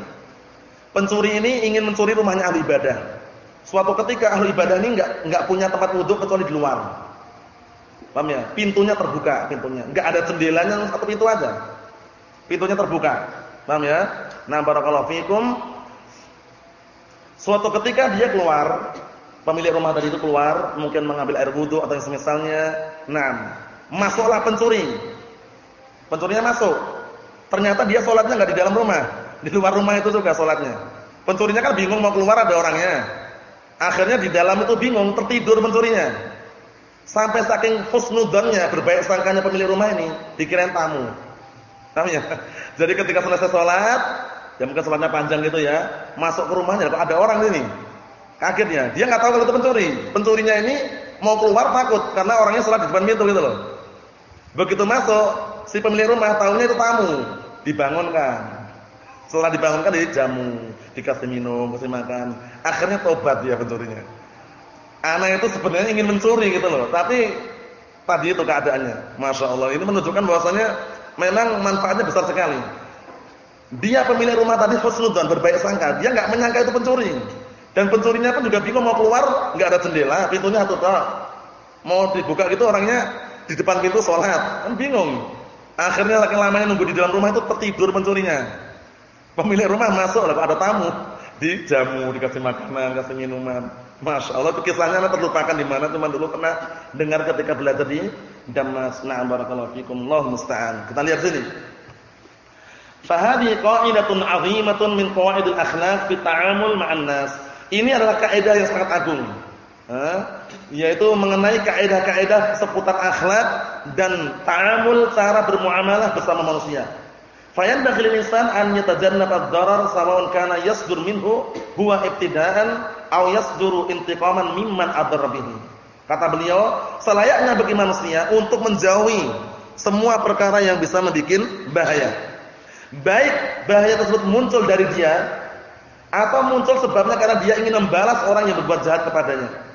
Pencuri ini ingin mencuri rumahnya ahli ibadah. Suatu ketika ahli ibadah ini enggak enggak punya tempat wudhu kecuali di luar. Paham ya? Pintunya terbuka, pintunya. Enggak ada jendelanya, satu pintu aja. Pintunya terbuka. Paham ya? Nah, barakallahu fikum. Suatu ketika dia keluar, pemilik rumah tadi itu keluar, mungkin mengambil air wudhu atau yang semisalnya. Nah, masuklah pencuri. Pencurinya masuk. Ternyata dia sholatnya nggak di dalam rumah, di luar rumah itu juga sholatnya. Pencurinya kan bingung mau keluar ada orangnya. Akhirnya di dalam itu bingung, tertidur pencurinya. Sampai saking husnudzonnya, berbaik sangkanya pemilik rumah ini, dikirain tamu. Paham ya? Jadi ketika selesai sholat, ya mungkin sholatnya panjang gitu ya, masuk ke rumahnya, ada orang ini. Kaget ya, dia nggak tahu kalau itu pencuri. Pencurinya ini mau keluar takut karena orangnya sholat di depan pintu gitu loh. Begitu masuk, si pemilik rumah tahunya itu tamu, dibangunkan. Setelah dibangunkan jamu, dikasih minum, kasih makan. Akhirnya tobat dia pencurinya. Anak itu sebenarnya ingin mencuri gitu loh, tapi tadi itu keadaannya. Masya Allah, ini menunjukkan bahwasanya memang manfaatnya besar sekali. Dia pemilik rumah tadi husnudzon berbaik sangka, dia nggak menyangka itu pencuri. Dan pencurinya pun juga bingung mau keluar, nggak ada jendela, pintunya tutup. Mau dibuka gitu orangnya di depan pintu sholat, kan bingung. Akhirnya laki lamanya nunggu di dalam rumah itu tertidur pencurinya. Pemilik rumah masuk, ada tamu, dijamu, dikasih makanan, kasih minuman. Masya Allah itu kisahnya terlupakan di mana cuma dulu pernah dengar ketika belajar di Damas. Na'am barakallahu fikum. Allah musta'an. Kita lihat sini. Fahadi qa'idatun 'azimatun min qawaidil akhlaq fi ta'amul ma'an nas. Ini adalah kaidah yang sangat agung. Yaitu mengenai kaidah-kaidah seputar akhlak dan ta'amul cara bermuamalah bersama manusia. Fayanbaghi lil insan an yatajannaba ad-darar sawa'un kana yasdur minhu huwa ibtida'an aw yasduru intiqaman mimman adar bihi. Kata beliau, selayaknya bagi manusia untuk menjauhi semua perkara yang bisa membuat bahaya. Baik bahaya tersebut muncul dari dia atau muncul sebabnya karena dia ingin membalas orang yang berbuat jahat kepadanya.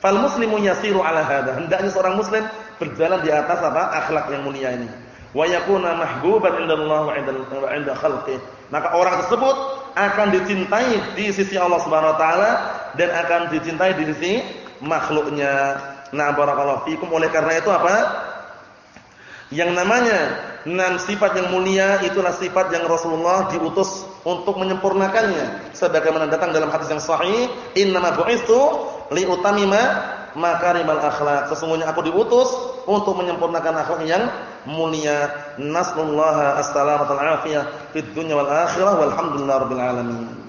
Fal muslimu yasiru ala hadha. Hendaknya seorang muslim berjalan di atas apa? akhlak yang mulia ini. Wa yakuna mahbuban indallah wa 'inda khalqih. Maka orang tersebut akan dicintai di sisi Allah Subhanahu wa taala dan akan dicintai di sisi makhluknya. Nah, barakallahu fikum. Oleh karena itu apa? Yang namanya enam sifat yang mulia itulah sifat yang Rasulullah diutus untuk menyempurnakannya. Sebagaimana datang dalam hadis yang sahih, "Innama bu'istu liutamima makarimal akhlak." Sesungguhnya aku diutus untuk menyempurnakan akhlak yang mulia. Nasallahu as-salamata wal afiyah fid dunya wal akhirah walhamdulillahirabbil alamin.